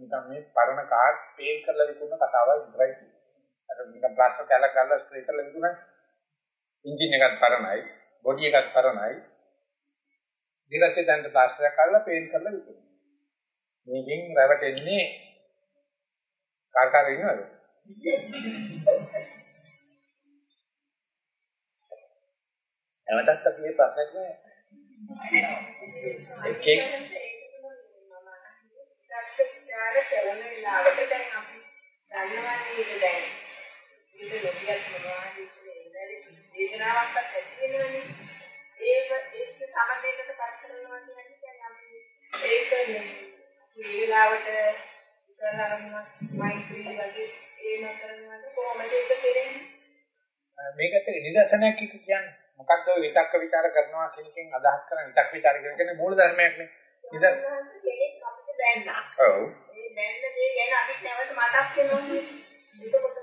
නිකන් මේ පරණ කාඩ් පේන් කරලා විකුණන කතාවයි විතරයි කියන්නේ. අර නිකන් ප්ලාස්ටර් කැලක් ගාලා ස්ප්‍රේ කරලා විකුණන එන්ජින් එකත් පරණයි, බොඩි එකත් පරණයි. දිගට දැන් ප්ලාස්ටර් එක කරලා පේන් කරලා විකුණන. මේකෙන් රැවටෙන්නේ කාර් කාර් ඉන්නවද? නැවතත් අපි මේ ප්‍රශ්නෙට එකෙන් විචාර කරන වෙලාවට දැන් අපි දන්නවන්නේ ඒක දැන් ඒක ලොකියක් මොනවද කියන්නේ වේදනාවක් ඇති වෙනවනේ ඒක ඒක සමතේකට පත් කරනවා කියන්නේ අපි ඒක මේ වෙලාවට ඉස්සරහම මෛත්‍රී වගේ ඒම කරනවාද කොහොමද ඒක කරන්නේ මේකට නිදර්ශනයක් කියන්නේ මොකද්ද ඔය විතක්ක ਵਿਚාර කරනවා කියන එකෙන් අදහස් කරන විතක් ਵਿਚාර කියන්නේ මූල ධර්මයක් නේ. නේද? අපිට දැනනා. ඔව්. මේ දැනන දේ ගැන අපිට නැවත මතක් වෙනවා. එතකොට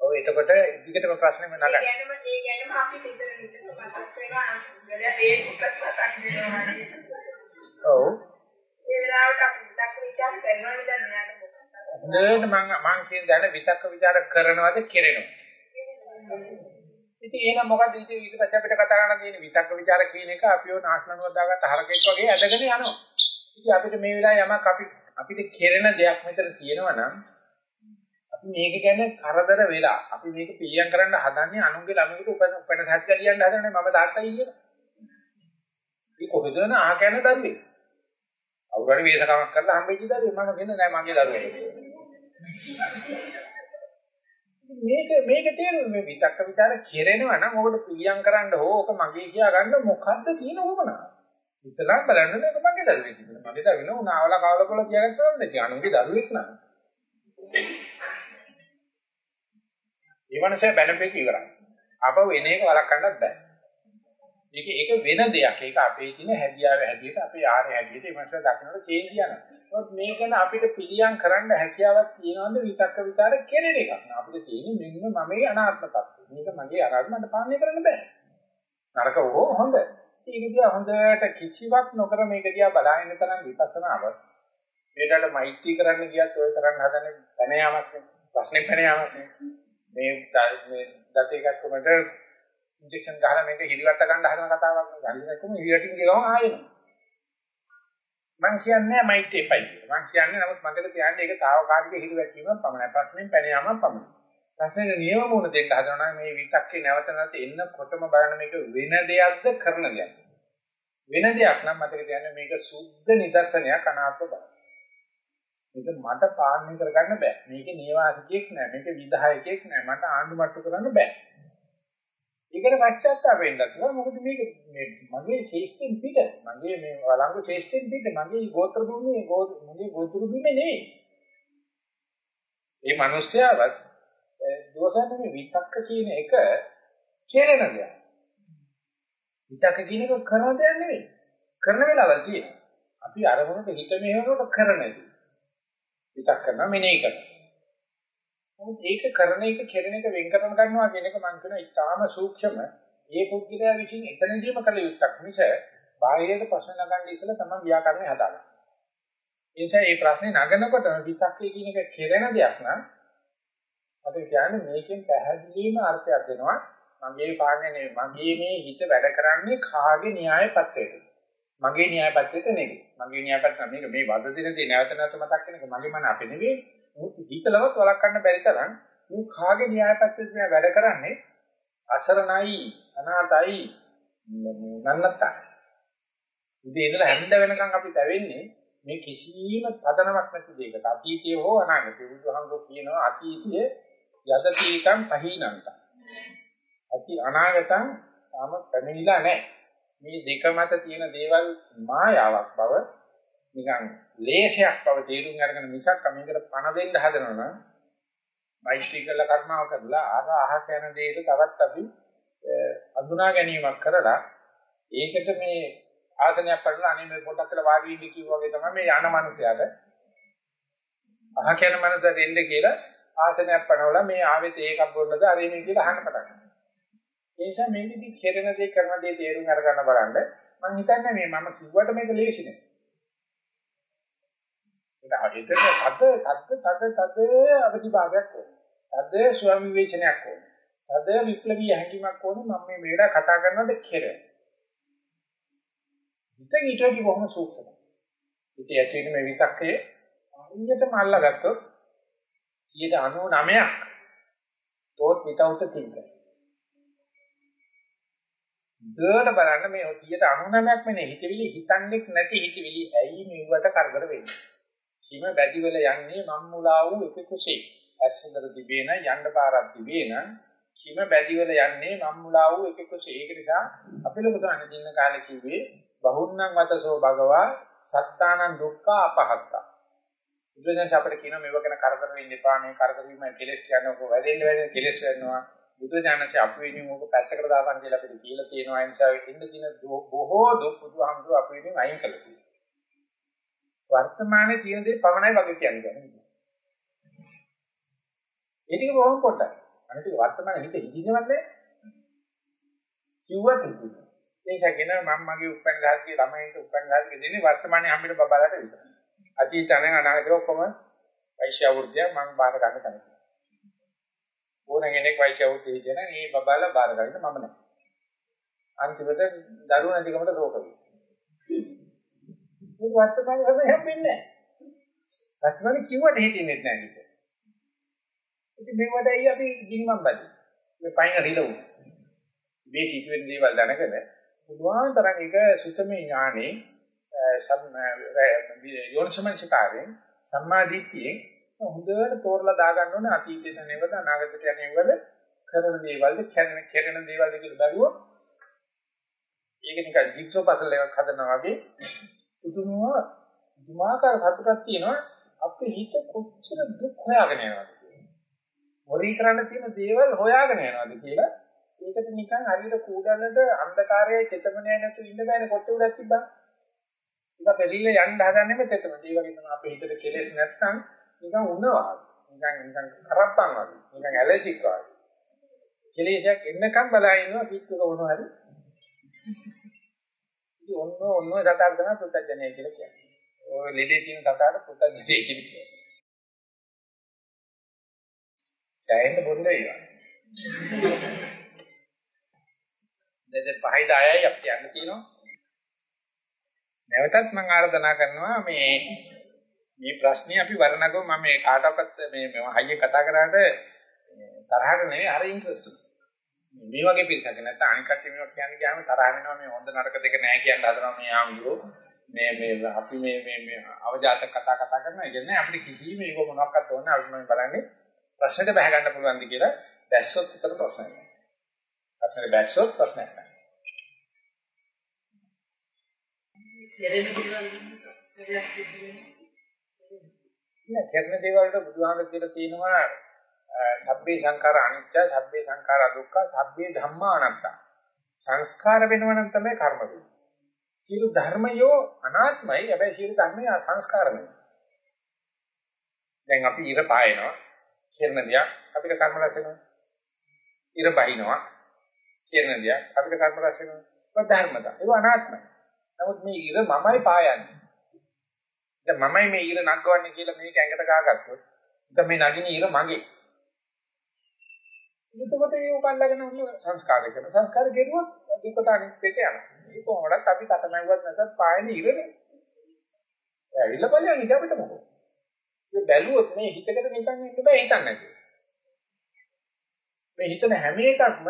ඔව් එතකොට ඉදිකටම ප්‍රශ්නේ මම නගන. ඒ ගැනම ඒ ගැනම අපි නිතර නිතර මතක් වෙනවා. ගල ඒ ටිකක් මතක් වෙනවා. ඔව්. ඒ වෙලාවට අපි විතක් ਵਿਚාර කරනවා නේද මෙයාට මොකක්ද? හොඳට මම මම කියන දැන විතක්ක ਵਿਚාර කරනවාද කෙරෙනවද? ඉතින් එහෙනම් මොකද ඉතින් ඊට පස්සේ අපිට කතා කරන්න තියෙන විතක්ක ਵਿਚාර කියන එක අපිව නාශනනුවක් දාගත්ත හරකෙක් වගේ ඇදගෙන යනවා. ඉතින් අපිට මේ වෙලාවේ යමක් අපි අපිට කෙරෙන දෙයක් මෙතන තියෙනවා නම් අපි මේක ගැන කරදර වෙලා අපි මේක පිළියම් කරන්න හදන්නේ අනුන්ගේ ළමයට උපන උපන සත්‍ය ලියන්න හදන්නේ මම තාත්තයි කියලා. මේ කොහෙද න ආකැන දරුවේ. අවුරුරි වේසකමක් කරලා හම්බෙච්ච දරුවේ මම කියන්නේ නෑ මගේ දරුවේ. මේක මේක තේරුම් මේ විතක්ක ਵਿਚාර කෙරෙනවා නම් ඔකට පිළියම් කරන්න හෝ ඔක මගේ කියා ගන්න මොකද්ද තියෙන උවමනා? ඉතලා බලන්න මේක මගේ දරුවෙක් කියලා මගේ දරුවෙ නෝ නාවල කවල කොල කියාගත්තා නෙවෙයි අනුන්ගේ දරුවෙක් නම ඒ මනසේ බැනපෙක ඉවරයි. අපව එන එක වළක්වන්නත් බෑ. ඒක ඒක වෙන දෙයක්. ඒක අපේ තියෙන හැදියාවේ හැටියට අපේ ආරේ හැටියට ඒ මනසේ දකින්නට චේන්ජ් යනවා. නමුත් මේකන අපිට පිළියම් කරන්න හැකියාවක් තියනවද විතක්ක විතර කෙරෙන එකක් නේ. අපිට තියෙන්නේ මෙන්න මමේ අනාත්ම tattwa මේක මගේ අනාත්මයට පාලනය කරන්න බෑ. නරක හෝ හොඳ. ඒක දිහා හොඳට කිසිවක් නොකර මේක දිහා බලහින්න තරම් විපස්සනාව. මේකට මෛත්‍රී කරන්න ගියත් ඔය කරන්න හදන්නේ පැන යාමක් නේ. ප්‍රශ්නේ පැන යාමක් නේ. මේ මේ දත එකක් කොමඩ ඉන්ජෙක්ෂන් ගහලා මේක හිරිවට ගන්න හදන කතාවක් නේ. ගන්න නැතුම හිරිවටින් ගිහම ආයෙනවා. මම කියන්නේ මෛත්‍රී එපයි කියලා. මම කියන්නේ නමුත් මතක තියාගන්න ඒක తాවකාලික හිරු වැටීමක් පමණයි. ප්‍රශ්නෙන් පැන යාමක් පමණයි. ප්‍රශ්නේ නියම මොන දෙන්න හදනවා මේ විතක්කේ නැවත නැවත එන්නකොටම බලන මේක වෙන දෙයක්ද කරන දෙයක්ද? වෙන දෙයක් නම් මතක තියාගන්න මේක සුද්ධ නිදර්ශනයක් අනාත්ම බව. මේක මට පාලනය කරගන්න බෑ. මේක නියවාසිකයක් නෑ. මේක විධායකයක් නෑ. මට ආණ්ඩු මට්ටු කරන්න බෑ. ඒකට පශ්චාත්තාප වෙන්නත් නෑ මොකද මේක මේ මගේ ශේෂ්ඨෙන් පිට මගේ මේ වළංගු ශේෂ්ඨෙන් පිට මගේ ගෝත්‍ර භූමියේ මගේ ගෝත්‍ර භූමියේ නෙවෙයි මේ මිනිස්යාවත් දෝෂන්නේ විතක්ක කියන එක කෙරෙන දෙයක් විතක්ක කියන එක කරන දෙයක් නෙවෙයි. කරන වෙලාවල් තියෙනවා. අපි අරමුණට හිත මෙහෙවනකොට කරන එක. විතක් කරනවා මෙනෙහි කරනවා. නමුත් ඒක කරන එක කෙරෙන එක වෙන් කරන ගන්නවා කියන එක මම කියන ඉතාම සූක්ෂම. ඒ පුද්ගලයා විසින් එතනදීම කළ යුත්තක් මිස බාහිරයට ප්‍රශ්න නගන්න ඉස්සෙල්ලා තමයි ව්‍යාකරණය හදාගන්න. ඒ නිසා මේ ප්‍රශ්නේ නගනකොට විතක්කේ කියන එක කෙරෙන දෙයක් නම් අපි කියන්නේ මේකෙන් පැහැදිලිම අර්ථයක් දෙනවා. මගේ පාන්නේ නෙවෙයි මගේ මේ හිත වැඩ කරන්නේ කාගේ න්‍යාය පත්‍රයේද? මගේ න්‍යාය පත්‍රයට නෙවෙයි. මගේ න්‍යාය පත්‍රය මේක මේ වද දෙන දේ නැවත නැවත මතක් වෙන එක මගේ මන අපේ නෙවෙයි. මුත් හිතලවත් වළක්වන්න බැරි තරම් මේ කාගේ න්‍යාය පත්‍රයේද මේ වැඩ කරන්නේ? අසරණයි අනාතයි නන්නත්තයි. ඉතින් ඉතල හැන්ද වෙනකන් අපි තැවෙන්නේ මේ කිසිම පදනමක් නැති දෙයකට. අතීතයේ හෝ අනාගතයේ. බුදුහාමුදුරුවෝ කියනවා අතීතයේ යදතීකම් පහීනන්ත. අති අනාගතං තාම පැමිණිලා නැහැ. මේ දෙක මත තියෙන දේවල් මායාවක් බව නිකන් ලේෂයක් බව තේරුම් අරගෙන මිසක් මේකට පණ දෙන්න හදනවා නම් මෛත්‍රී කළ කර්මාව කරලා අර අහ කරන දෙයට තවත් අපි අඳුනා ගැනීමක් කරලා ඒකට මේ ආසනයක් පටලලා අනේ මේ පොඩක් කියලා වාඩි වෙන්න කිව්වා වගේ තමයි මේ යන මනුස්සයාට අහ කියන මනුස්සයා දෙන්න කියලා ආසනයක් පනවලා මේ ආවෙත් ඒකක් බොන්නද අර එන්නේ කියලා අහන්න පටන් ගන්නවා. ඒ නිසා මේකෙදි කෙරෙන දේ කරන දේ තේරුම් අරගන්න බලන්න මම හිතන්නේ මේ මම කිව්වට මේක ලේසි නෑ. ඒක හිතේ තද තද තද තද අවදිභාවයක් ඕනේ. තද ස්වයං විවේචනයක් ඕනේ. තද විප්ලවීය හැඟීමක් ඕනේ මම මේ මේලා කතා කරනවද කෙරෙන. හිතේ ඊටදී බොහොම සූක්ෂමයි. ඉතින් ඇති වෙන මේ විතක්කේ අනියතම අල්ලගත්තොත් 99ක් thought without a thinker. දෙයට බලන්න මේ 99ක් වෙන හිතවිලි හිතන්නේක් නැති හිතවිලි ඇයි මෙවට කරදර වෙන්නේ? කිම බැදිවල යන්නේ මම්මුලා වූ එක කුසේ. ඇස්සුදර දිබේන යන්න පාරක් දිබේන කිම බැදිවල යන්නේ මම්මුලා වූ එක කුසේ. ඒක නිසා අපි ලොකු තන දින්න කාලේ කිව්වේ බහුන්නං වතසෝ භගවා සත්තානං දුක්ඛ අපහත්තා. බුදුසෙන් අපිට කියනවා මේව ගැන කරදර වෙන්න එපා මේ කරදර වීම කෙලෙස් කියන්නේ ඔක වැඩෙන්න වැඩෙන්න කෙලෙස් වෙනවා බුදුජානක අපි වෙනින් ඕක පැත්තකට දාපන් කියලා අපිට කියලා තියෙනවා ඒ නිසා ඉන්න තියෙන බොහෝ දුක් බුදුහාමුදුරුවෝ අපි වෙනින් අයින් කළා තියෙනවා වර්තමානයේ තියෙන දේ පවණයි වගේ කියන්නේ ඒ ටික බොහොම පොඩ්ඩයි අනිත් වර්තමානයේ හිත හිදිනවන්නේ කිව්වත් හිතුනේ ඒ නිසා කියන මම මගේ උපන් ගාස්ගේ ළමයින්ට උපන් ගාස්ගේ දෙන්නේ වර්තමානයේ හම්බෙන බබාලට විතරයි අතීතයන් අනාගතේ ඔක්කොම වෛශ්‍ය වෘද්ධිය මම බාර ගන්න කැමතියි. ඕන කෙනෙක් වෛශ්‍ය වෘද්ධිය කියන මේ බබාලා බාර ගන්න මම නැහැ. අන්තිමට දරුවෝ නැතිකමට ශෝක වෙනවා. මේ වර්තමානයේ හැම හැම්බෙන්නේ නැහැ. වර්තමානයේ කිව්වට හිතෙන්නේ නැහැ නේද? ඉතින් මේවට ඇයි අපි ගිනිමන් බදි? මේ පයින් රිලවු. මේ සිදුවෙන දේවල් දැනගෙන පුළුවන් තරම් ඒක සුතමේ ඥානේ යෝනිසමංචකාරයෙන් සම්මාදිට්ඨියෙන් හොඳට තෝරලා දාගන්න ඕනේ අතීතයට නෙවෙයි අනාගතයට නෙවෙයි කරන දේවල්ද කරන කරන දේවල්ද කියලා බැලුවොත් ඒක නිකන් ජිග්සෝ පසල් එකක් හදනවා වගේ උතුමව දුමාකාර සතුටක් තියෙනවා අපේ හිත කොච්චර දුක් හොයාගෙන යනවද මොරි කරන්න තියෙන දේවල් හොයාගෙන යනවද කියලා ඒකට නිකන් හරියට කූඩලට අන්ධකාරයේ චේතමනය නැතු ඉන්න බෑනේ කොට්ට උඩක් තිබ්බා ඒක පෙරිල්ල යන්න හදන්නේ මෙතන. ඒ වගේ තමයි අපේ හිතේ කෙලෙස් නැත්නම් නිකන් උනවා. නිකන් නිකන් කරප්පන් වගේ. නිකන් ඇලර්ජික් වගේ. කෙලෙසයක් එන්නකම් බලා ඉන්නවා පිටුක වුණා හරි. ඉතින් ඔන්න ඔන්න සතාට තමයි පුත්තජනය කියලා කියන්නේ. ඔය ලෙඩේ තියෙන සතාට පුත්තජනය කියලා කියනවා. සෑහෙන්න බොන්න වෙනවා. දැන් පහයි 10යි අපි යන්න තියෙනවා. නැවතත් මම ආරාධනා කරනවා මේ මේ ප්‍රශ්නේ අපි වර්ණගව මම මේ කාටවත් මේ මම හයියෙන් කතා කරාට තරහට නෙවෙයි අර ඉන්ට්‍රස්ට් මේ වගේ පිළිසක නැත්නම් අනික් කට්ටිය මේවා කියන්නේ ගියාම තරහ වෙනවා මේ හොඳ නරක දෙක නැහැ කියන හදනවා මේ ආමුදෝ මේ මේ අපි මේ මේ මේ අවජාතක කතා කතා කරනවා. කියන්නේ අපිට කිසිම මේක මොනවාක්වත් ඕනේ අපි මම බලන්නේ ප්‍රශ්නෙට බහ ගන්න පුළුවන්ද කියලා දැස්සොත් විතර ප්‍රශ්නයක් නෑ ප්‍රශ්නේ දැස්සොත් ප්‍රශ්නයක් නෑ කෙරෙන දේවල් සරයක් නෑ කෙරෙන දේවල් වලට බුදුහාමර කියලා තියෙනවා සබ්බේ සංඛාර අනිත්‍ය සබ්බේ සංඛාර දුක්ඛ සබ්බේ ධම්මා අනාත්ත සංස්කාර වෙනවා නම් තමයි කර්ම වෙන්නේ. සියලු ධර්මයෝ අනාත්මයි. හැබැයි සියලු ධර්මය සංස්කාර වෙනවා. දැන් අපි ඉර පායනවා කියන දියක් අපිට කර්ම රැස් වෙනවා. ඉර බහිනවා කියන දියක් අපිට කර්ම රැස් වෙනවා. ඒක ධර්මතා. ඒක අනාත්මයි. නමුත් මේ ඉර මමයි පායන්නේ. දැන් මමයි මේ ඉර නගවන්නේ කියලා මේක ඇඟට ගාගත්තොත් දැන් මේ නගින ඉර මගේ. එතකොට ඒක උකල්ලාගෙන ඔන්න සංස්කාර කරන සංස්කාර ගෙරුවොත් දුකට අනිත් එක යනවා. මේ කොහොමදත් අපි කතමැව්වත් නැසත් පායන්නේ ඉරනේ. ඒ ඇවිල්ලා බලන්න ඉත අපිට මොකද? මේ බැලුවොත් මේ හිතකට නිකන් ඉන්න බෑ හිතන්නේ නැති. මේ හිතන හැම එකක්ම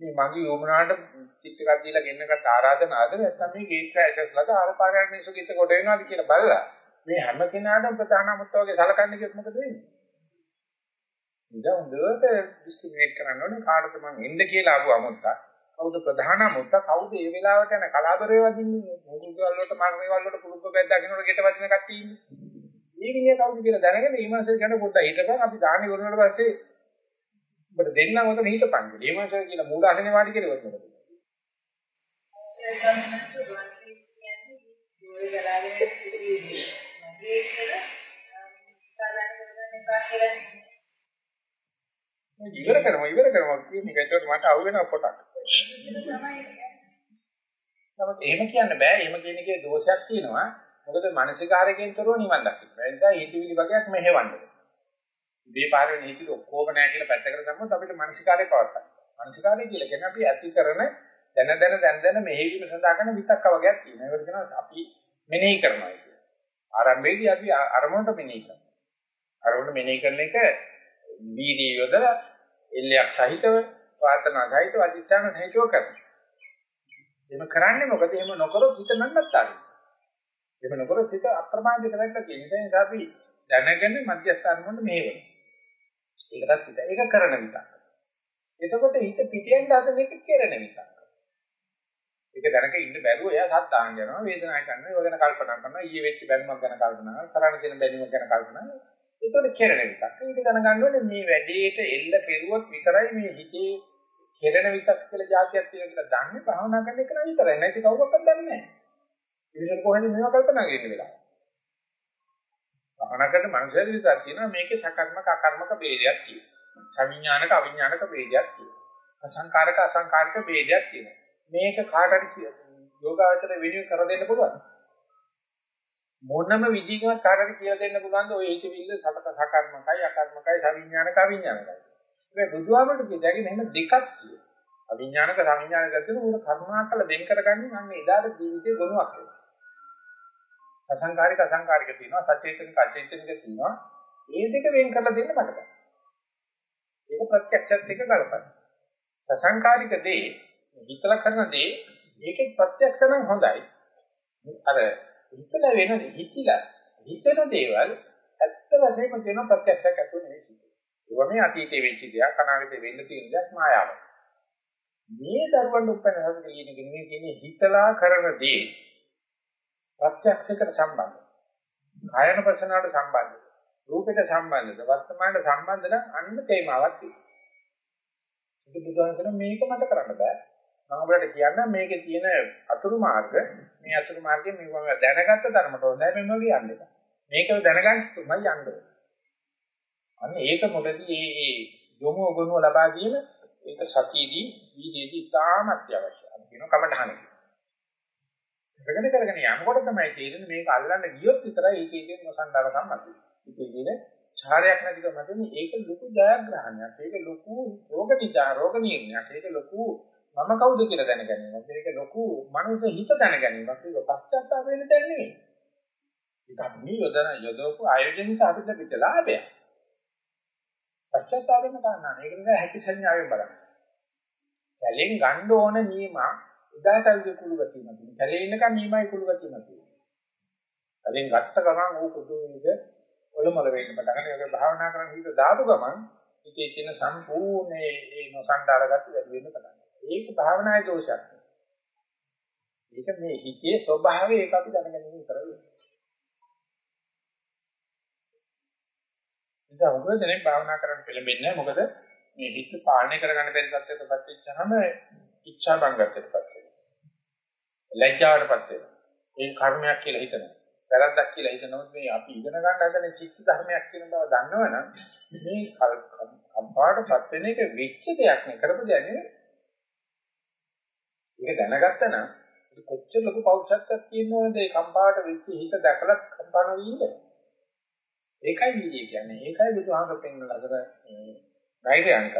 මේ මගේ යෝමනාට චිත්ත එකක් දීලා ගෙන්නකට ආරාධනාද නැත්නම් මේ ගේට් ක්‍රෑෂස් ලක ආරපාරයක් මිනිස්සු ගිත කොට වෙනවාද කියලා බලලා මේ හැම කෙනාටම ප්‍රධාන අමුත්තවගේ සලකන්නේ කිව්වොත් මොකද වෙන්නේ? ඉතින් හොඳට ඩිස්ක්‍රිමිනේට් කරන්න ඕනේ කාටද මං එන්න කියලා ආපු අමුත්තා. කවුද ප්‍රධාන අමුත්තා? කවුද මේ වෙලාවට යන කලාබරේ වදින්නේ? මුකුල්වල වලට මරණේවල් වලට පුරුද්ද බැද්දා කෙනෙකුට ගෙට වදින කට්ටිය ඉන්නේ. මේ මිනිහ කවුද කියලා දැනගෙන මේ මාසෙ යන පොඩ්ඩක් හිටපන් අපි දාහනේ වුණාට පස්සේ ඔබට දෙන්නම් උතන හිටපන්. මේ මාසෙ කියලා මූල අහන්නේ වාඩි කියලා ඉවත් මොකද? ඉවර කරමු ඉවර කරමු කියන එක ඒකට මට අහු වෙන පොතක්. නමුත් එහෙම කියන්න බෑ. එහෙම කියන එකේ දෝෂයක් තියෙනවා. මොකද මානසිකාරයෙන් තොරව නිවන් දකින්න. ඒ නිසා හිතවිලි වගේක් මෙහෙවන්න. මේ පාරේ නීතිල ඔක්කොම නැහැ කියලා පැත්තකට දැම්මොත් අපිට මානසිකාරය පවත්තක්. මානසිකාරය කියලා කියන්නේ අපි ඇති කරන දැන දැන දැන දැන මෙහෙවීම සඳහා කරන විතක්ක වගේක් තියෙනවා. ඒකට කියනවා අපි මෙනෙහි කරනවා කියලා. ආරම්භයේදී අපි අරමුණට මෙනෙහි කරනවා. අරමුණ මෙනෙහි කරන එක වීර්යය යොදලා එල්ලයක් සහිතව වාතනා සහිතව අධිෂ්ඨාන සහිතව කරනවා. එහෙම කරන්නේ මොකද? එහෙම නොකරොත් හිත නන්නත්තාරයි. එහෙම නොකරොත් හිත අප්‍රමාදිත වෙන්න තියෙන නිසා අපි දැනගෙන මධ්‍යස්ථාන වල මෙහෙවන. ඒකටත් හිත. ඒක කරන විතක්. එතකොට හිත පිටියෙන් හදන එක කෙරෙන විතක්. ඒක දැනක ඉන්න බැරුව එයා සද්දාන් යනවා වේදනාවක් ගන්නවා ඒව ගැන කල්පනා කරනවා ඊයේ වෙච්ච බැරිමක් ගැන කල්පනා කරනවා කරණ දෙන බැරිමක් ගැන කල්පනා ඒකට කෙරෙන විතක්. ඒක දැනගන්න ඕනේ මේ වැඩේට එල්ල කෙරුවොත් විතරයි මේ හිතේ කෙරෙන විතක් කියලා જાතියක් තියෙනවා කියලා දන්නේ භාවනා කරන එක නම් විතරයි. නැති කවුරක්වත් දන්නේ නැහැ. ඒ නිසා කොහෙන්ද මේවා කල්පනා කරන්නේ කියලා. භාවනා කරන මනුස්සයෙක් විතර කියනවා මේකේ සකර්මක අකර්මක ભેදයක් තියෙනවා. සවිඥානික අවිඥානික ભેදයක් තියෙනවා. අසංකාරක අසංකාරක ભેදයක් තියෙනවා. මේක කාටද යෝගාචර විනය කර දෙන්න පුළුවන්. මොනම විදිහකට කාටද කියලා දෙන්න පුළුවන්ද ඔය හිතවිල්ල සතක සකර්මකයි අකර්මකයි සවිඥානික අවිඥානිකයි. මේ බුදුහාමරට කියදගෙන එහෙම දෙකක් තියෙනවා. අවිඥානික සවිඥානික දෙන්න උන කරුණාකල වෙන් කරගන්නේ මම එදාට ජීවිතේ ගුණයක් වෙනවා. අසංකාරික අසංකාරික තියෙනවා සචේතනික අචේතනික තියෙනවා. මේ දෙක වෙන් කරලා දෙන්න මට බෑ. ඒක ප්‍රත්‍යක්ෂත් එක්ක ගලපන්න. අසංකාරික දේ හිතලා කරන දේ ඒකේ ප්‍රත්‍යක්ෂ නම් හොඳයි. අර හිතලා වෙන හිතිලා හිතන දේවල් ඇත්ත වශයෙන්ම කියන ප්‍රත්‍යක්ෂයක් ඇතුළේ නෙවෙයි. ඒවා මේ අතීතයේ වෙච්ච දෙයක් අනාගතේ වෙන්න තියෙන දෙයක් මායාවක්. මේ දරුවන් උපැන්න හදන කියන එක නෙමෙයි කියන්නේ හිතලා කරන දේ ප්‍රත්‍යක්ෂයකට සම්බන්ධයි. කායන ප්‍රශ්නාවට සම්බන්ධයි. රූපයට සම්බන්ධද වර්තමානට සම්බන්ධ නම් අන්න තේමාවක් තියෙනවා. ඒක බුදුන් කියන මේක මට කරන්න බෑ. මම ඔයාලට කියන්න මේකේ තියෙන අතුරු මාර්ග මේ අතුරු මාර්ගයෙන් මේව දැනගත්ත තරමට හොඳයි මෙන්න කියන්න එක. මේක දැනගන්න තමයි යන්න ඕනේ. අන්න ඒක මොකද මේ යොමු ගුණ ලබා දීම ඒක සතියේදී වීදීදී තාම අත්‍යවශ්‍යයි. අපි කියන කමඨහන. ප්‍රකට කරගෙන යනකොට තමයි තේරෙන්නේ මේක අල්ලන්න ගියොත් විතරයි ඒකේ තියෙන නොසන්ඩාරකම් නැති. ඒකේ තියෙන චාරයක් නැතිකම නැතිනේ ඒක ලොකු ජයග්‍රහණයක්. ඒක ලොකු රෝග නිදා රෝග නිర్ణයක්. ඒක ලොකු මම කවුද කියලා දැනගැනීමක්. මේක ලොකු මනුස්ස හිත දැනගැනීමක්. ඒක පශ්චාත්තාප වෙන්න දෙයක් නෙවෙයි. ඒක අපි යොදන යොදවපු ආයෝජනික අපිට ලැබිච්ච ලාභයක්. පශ්චාත්තාප වෙන්න ගන්නවා. ඒක නිසා හැකි සංඥාවෙන් බලන්න. කැලෙන් ගන්න ඕන නියම එදාට අවිද කුළු ගතිය නැති. කැලේ ඉන්නකම් නියමයි කුළු ගතිය නැති. කැලෙන් ගත්ත ගමන් ඌ කුදුමේද ඔලොමල වෙන්න පටන් ගන්න. ඒක භාවනා කරන හිත දාපු ගමන් ඉතේ තියෙන සම්පූර්ණ ඒ නොසන්ඩාල ගතිය වැඩි වෙන්න පටන් ගන්නවා. ඒක භාවනායේ දෝෂයක්. ඒක මේ හිතේ ස්වභාවය ඒක අපි දැනගන්න විතරයි. ඉතින් මොකද දැන් භාවනා කරන්න පෙළඹෙන්නේ මොකද මේ හිත පාලනය කරගන්න බැරි තත්ත්වයකටපත් වෙච්චාම ඉච්ඡා බංගත්තටපත් වෙනවා. ලැජ්ජාවටපත් වෙනවා. ඒ කර්මයක් කියලා හිතනවා. වැරද්දක් කියලා හිතනොත් මේ අපි ඉගෙන ගන්න හදන චිත්ත ධර්මයක් කියන බව දන්නවනම් මේ කම්පාටපත් වෙන එක වෙච්ච දෙයක් නේ කරපු දෙයක් නෙවෙයි. ඒක දැනගත්තා නම් කොච්චර ලොකු පෞරුෂත්වයක් තියෙනවද ඒ කම්පාට වෙච්ච හිත දැකලත් කම්පාන වෙන්නේ. ඒකයි වීර්යය කියන්නේ. ඒකයි බුදුහාමර පෙන්වන අතර ධෛර්යයන්කත්.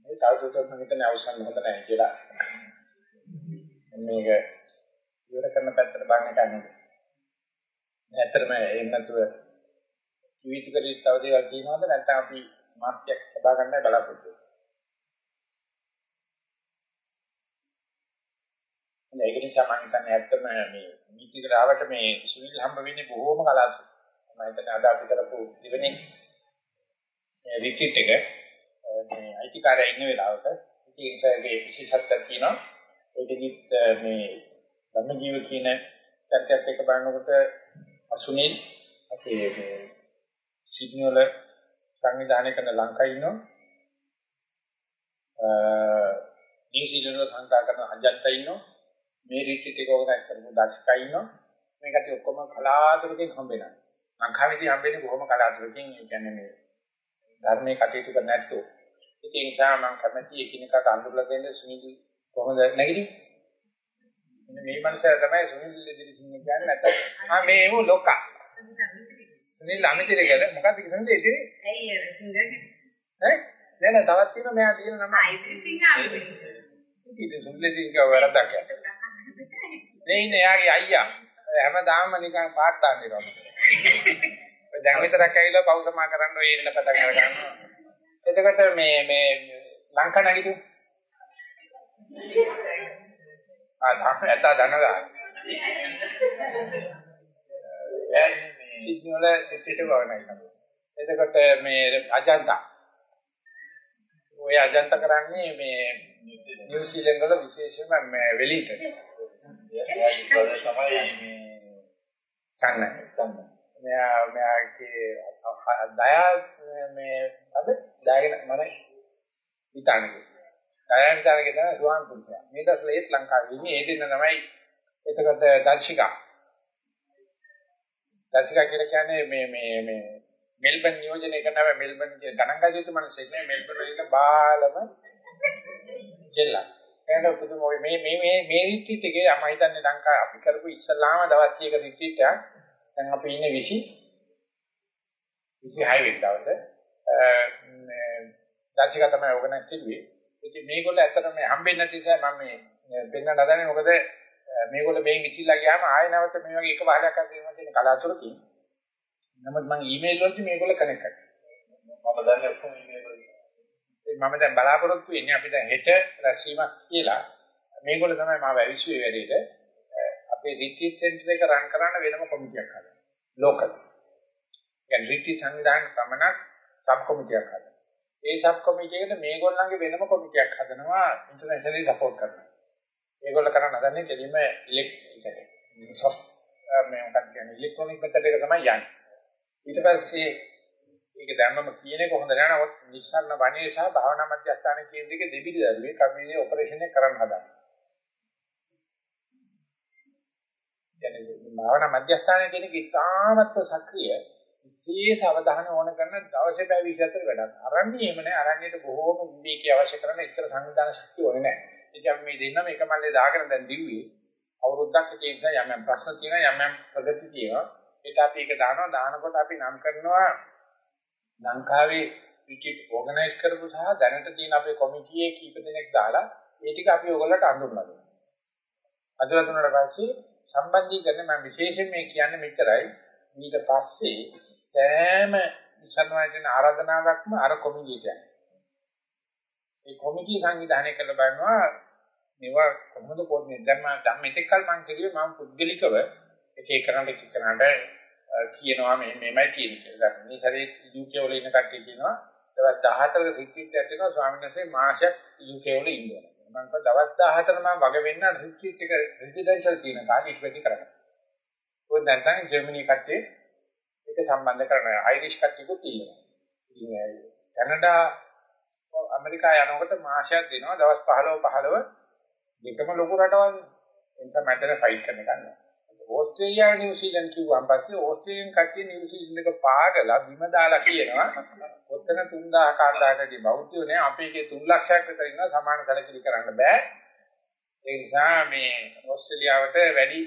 මේ තවදුරටත් මම හිතන්නේ අවසන් හොඳ නැහැ කියලා. මේක ඉවර කරන පැත්තට බලන්න කන්නේ. ඇත්තටම එහෙම නැතුව ජීවිත කරේ තව දේවල් තියෙනවද නැත්නම් අපි සමාප්තියක් ලබා ගන්නයි බලාපොරොත්තු ඒක නිසා මම හිතන්නේ ඇත්තම මේ මීටිකට ආවට මේ සුනිල් හම්බ වෙන්නේ බොහෝම කලාතුරකින්. මම හිතන්නේ අද අපි කරපු දෙවෙනි රිට්‍රීට් එක මේ අයිතිකාරය ඉන්න වෙලාවට ඉතින් ඒකේ විශේෂත්වයක් තියෙනවා. ඒකෙදිත් මේ ධම්මජීව කියන චර්යාවත් එක බලනකොට අසුනිල් අපේ මේ සිඩ්නි වල සංවිධානය කරන ලංකාවේ ඉන්නවා. අ නිව්සීලන්ත වල සංකා කරන අජන්ත ඉන්නවා. මේ රිට්‍රීට් එක ඕගනයිස් කරපු දක්ෂකා ඉන්නවා. මේකට ඔක්කොම කලාතුරකින් හම්බෙනවා. ලංකාවේදී හම්බෙන්නේ බොහොම කලාතුරකින් ඒ කියන්නේ මේ ධර්මයේ කටයුතු කරන්නේ නැත්තෝ. ඉතින් ඒ නිසා මම කැමති එකිනෙකාට අඳුරලා දෙන්න සුනිල් කොහොමද? මෙන්න මේ මනුස්සයා තමයි සුනිල් දෙදිරි සිංහ කියන්නේ නැත්තම්. ආ මේ එමු ලොක්කා. සුනිල් අමිතිරේකද මොකක්ද කියන්නේ ඉතින්? ඇයි ඒ සිංහගේ? ඈ නෑ නෑ තවත් තියෙනවා මෙයා තියෙන නම. ආයිති සිංහාවේ. ඉතින් සුනිල් කව වැරද්දක් යා. මේ ඉන්නේ යාගේ අයියා. හැමදාම නිකන් පාත් දාන්න ඉනවා. ඔය දැන් විතරක් ඇවිල්ලා පව් සමා කරන්න ඔය එන්න පටන් අර ගන්නවා. එතකොට මේ මේ ලංකා නැගිටිමු. ආ තාම ඇත්ත දනවා. සිඩ්නි වල සිටිට ගවනයි. එතකොට මේ අජන්තා. ඔය අජන්තා කරන්නේ මේ නිව්සීලන්ත වල විශේෂයෙන්ම මේ වෙලිට. තමයි මේ චන්න චන්න. මෙයා මෙයාගේ දයා මේ අද දයගෙන මම හිතන්නේ. දයා හිතන්නේ තමයි සුවාන් පුරුෂයා. මේ දවස්වල ඒත් ලංකාවේ ඉන්නේ ඒ දෙන්න තමයි එතකොට දර්ශිකා. දර්ශිකා කියලා කියන්නේ මේ මේ මේ මෙල්බන් නියෝජනය කරනව මෙල්බන් ගණන් ගජිත මිනිස්සෙක් නේ මෙල්බන් වල ඉන්න බාලම ජෙල්ලා. එහෙනම් පුදුම ඔය මේ මේ මේ මේ රිට්‍රීට් එකේ මම හිතන්නේ ලංකා අපි කරපු ඉස්සලාම දවස් 30ක රිට්‍රීට් එකක් දැන් අපි ඉන්නේ 20 26 වෙනි දවසේ දර්ශක තමයි ඕගනයිස් කරුවේ. ඉතින් මේගොල්ලෝ ඇත්තටම හම්බෙන්නේ නැති නිසා මම මේ දෙන්න නදන්නේ මොකද මේගොල්ලෝ මේන් ඉචිලා ගියාම ආයෙ නැවත මේ වගේ එක පහලක් අද වෙනවා කියන කලාතුරකින්. නමුත් මම ඊමේල් වලදී මේගොල්ලෝ කනෙක්ට් කරනවා. මම දන්නේ ඔක්කොම ඊමේල් වලින්. මම දැන් බලාපොරොත්තු වෙන්නේ අපි දැන් හෙට රැස්වීමක් කියලා මේගොල්ලෝ තමයි මාව ඇවිස්සුවේ වැඩේට අපේ රිට්‍රීට් සෙන්ටර් එක රන් කරන්න වෙනම කොමිටියක් හදලා. ලෝකල්. يعني රිට්‍රීට් සංවිධානය පමණක් සබ් කොමිටියක් හදලා. ඒ සබ් කොමිටියකට මේගොල්ලන්ගේ වෙනම කොමිටියක් හදනවා ඉන්ටර්නැෂනලි සපෝට් කරනවා. ඒගොල්ලෝ කරන්න හදන්නේ කෙලින්ම ඉලෙක්ට්‍රික් සොෆ්ට් මේ මොකක්ද කියන්නේ ඉලෙක්ට්‍රොනික මෙතඩ් එක තමයි යන්නේ. ඊට පස්සේ ඒක දැම්මම කියන එක හොඳ නෑ නමුත් නිස්සාරණ වණේ සහ භාවනා මධ්‍යස්ථාන කියන දෙකේ දෙබිඩි දරුවේ කර්මයේ ඔපරේෂන් එක කරන්න හදනවා. කියන්නේ භාවනා මධ්‍යස්ථාන කියන එක ඉතාමත් සක්‍රිය විශේෂ අවධානය ඕන කරන දවසේ පැය 24 වැඩක්. අරන්නේ එහෙම නෑ. අරන්නේට බොහෝම විවේකී අවශ්‍ය කරන ඉතර සංවිධාන ශක්තිය ඕනේ නෑ. ඉතින් අපි මේ දෙන්නම එක මල්ලේ දාගෙන දැන් දිව්වේ අවුරුද්දක් තියෙන යම් යම් ප්‍රශ්න තියෙනවා යම් යම් ප්‍රගති තියෙනවා. ඒක අපි ඒක දානවා දානකොට අපි නම් කරනවා ලංකාවේ ක්‍රිකට් ඕගනයිස් කරපු සහ දැනට තියෙන අපේ කොමිටියේ කීප දෙනෙක් දාලා ඒ ටික අපි ඔයගොල්ලන්ට අඳුරලා දෙනවා. අඳුරලා දුන්නාට පස්සේ සම්බන්ධීකරණ මම විශේෂයෙන් මේ කියන්නේ මෙච්චරයි. ඊට පස්සේ සෑම විසන්වයන් ආරාධනාවක්ම අර කොමිටියට යනවා. ඒ කොමිටිය සංවිධානය කරලා බලනවා මේවා කොහොමද කොහොමද දැන් මම ධම්මිතකල් මම කිව්වේ මම පුද්ගලිකව එක එකනට එක එකනට කියනවා මේ මේමයි කියන්නේ කියලා. මේ සැරේ UK වල ඉන්න කට්ටිය කියනවා දවස් 14ක රිට්‍රීට් එකක් තියෙනවා ස්වාමීන් වහන්සේ මාසයක් UK වල ඉන්නවා. මම කිව්වා දවස් 14 මම වග වෙන්න රිට්‍රීට් එක රෙසිඩෙන්ෂල් තියෙන කාලේ ඊට වැඩි කරගන්න. ඔය දැන් තමයි ජර්මනි කට්ටිය ඒක සම්බන්ධ කරනවා. අයිරිෂ් කට්ටියකුත් ඉන්නවා. ඉතින් කැනඩා ඇමරිකාව යනකොට මාසයක් දෙනවා දවස් 15 15 දෙකම ලොකු රටවල් එනිසා මැදට ෆයිට් කරන එක නෑ ඕස්ට්‍රේලියාව නිව්සීලන්ත කිව්වන් පස්සේ ඕස්ට්‍රේලියන් කට්ටිය නිව්සීලන්ත එක පාගලා බිම දාලා කියනවා. ඔතන 3000 4000කදී බෞද්ධයෝ නේ අපේකේ 3 ලක්ෂයක් විතර ඉන්නවා සමාන සැලකිලි කරන්න බෑ. ඒ නිසා මේ ඕස්ට්‍රේලියාවට වැඩි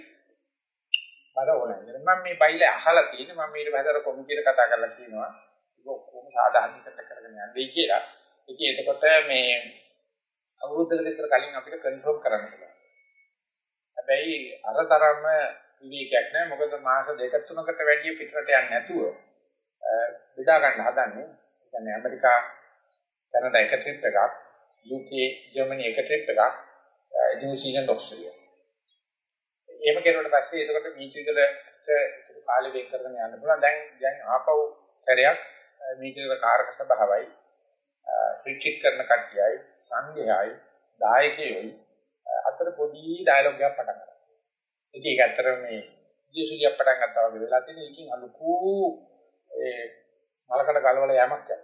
බර ඕනේ මම මේ බයිල අහලා තියෙන්නේ මම ඊට පස්සේ කොමිටියට කතා කරලා කියනවා. ඒක ඔක්කොම සාධාරණීකරණය කරගෙන යන්නේ කියලා. ඉතින් එතකොට මේ අවුරුද්දකට විතර කලින් අපිට කන්ෆර්ම් කරන්න පුළුවන්. හැබැයි අරතරම විවේකයක් නැහැ. මොකද මාස දෙක තුනකට වැඩි පිටරට යන්නේ නැතුව බෙදා ගන්න හදන්නේ. ඒ කියන්නේ ඇමරිකා කැනඩා එක ට්‍රිප් එකක්, UK ජර්මනි එක ට්‍රිප් එකක්, නිව්සීලන්ත ඕස්ට්‍රේලියා. එහෙම කෙරුවට පස්සේ එතකොට මීටිගලට ඒක කාලෙ වෙන් කරගෙන යන්න පුළුවන්. දැන් දැන් ආපහු හැරයක් මීටිගල කාරක සභාවයි රිට්‍රීට් කරන කට්ටියයි සංඝයයි දායකයෝයි අතර පොඩි ඩයලොග් එකක් පටන් ගන්නවා. ඉතින් ඒක ඇත්තටම මේ ජීසුලියක් පටන් ගත්තා වගේ වෙලා තියෙන එකකින් අලුකු ඒ මලකඩ ගලවල යamak යනවා.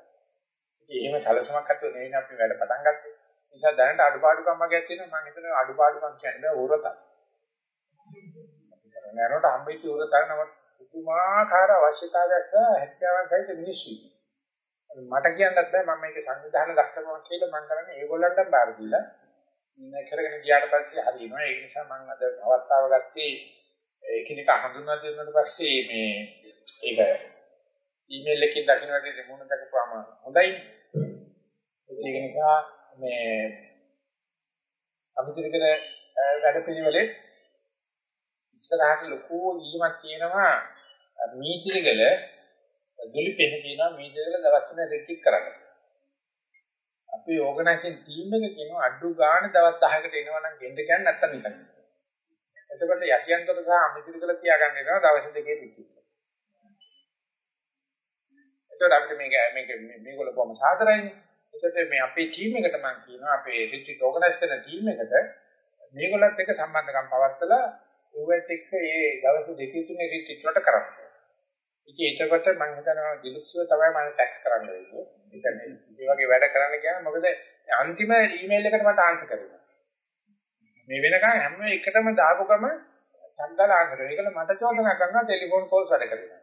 ඉතින් එහෙම සැලසුමක් අත්ව නෙවෙයි අපි වැඩ පටන් ගත්තේ. ඒ නිසා දැනට අඩුපාඩුකම් වගේක් තියෙනවා මම හිතනවා අඩුපාඩුකම් කියන්නේ උරතක්. නරකට හම්බෙච්ච උරතක් නම පුදුමාකාර අවශ්‍යතාවයක් සහ හැකියාවක් සහිත මිනිස්සු. මට කියන්නත් බෑ මම මේක සංවිධානය දක්ෂකමක් කියලා මම කරන්නේ ඒගොල්ලන්ට බාර දීලා කරගෙන ගියාට පස්සේ හරියනවා. ඒ නිසා මම අද අවස්ථාව ගත්තේ එකිනෙක හඳුන්වා දෙන්නාට පස්සේ මේ ඒක ඊමේල් එකකින් දකින්නට දෙමුණ දක්වාම හොඳයි. ඒක නිසා මේ අමිතිරිකල වැඩපිළිවෙලේ ඉස්සරහට ලොකු ඊමක් තියෙනවා මීතිරිකල දුලි පෙහ කියනවා මීතිරිකල දවස් තුන රිට්‍රීට් කරන්න. අපි ඕගනයිසේෂන් ටීම් එක කියනවා අඩු ගාණ දවස් 10කට එනවා නම් ගෙන්න කියන්නේ නැත්තම් නිකන්. එතකොට යටියන්තර සහ අමිතිරිකල තියාගන්න වෙනවා දවස් දෙකේ රිට්‍රීට්. එතකොට අපිට මේක මේක මේගොල්ලෝ කොහොම සාදරයිනේ. එතකොට මේ අපේ ටීම් එකට මම කියනවා අපේ රිට්‍රීට් ඕගනයිස් කරන ටීම් එකට මේගොල්ලත් එක්ක සම්බන්ධකම් පවත්වලා ඒවත් එක්ක ඒ දවස් දෙකේ තුනේ රිට්‍රීට් වලට කරන්න. ඉතින් එතකොට මම හිතනවා දිලුක්ෂව තමයි මම ටැක්ස් කරන්න වෙන්නේ. ඒ කියන්නේ මේ වගේ වැඩ කරන්න ගියාම මොකද අන්තිම ඊමේල් එකට මට ආන්සර් කරනවා. මේ වෙනකන් හැම එකටම දාපු ගම සම්දාල ආන්සර් කරනවා. ඒකල මට චෝදනා කරනවා ටෙලිෆෝන් කෝල්ස් වැඩ කරනවා.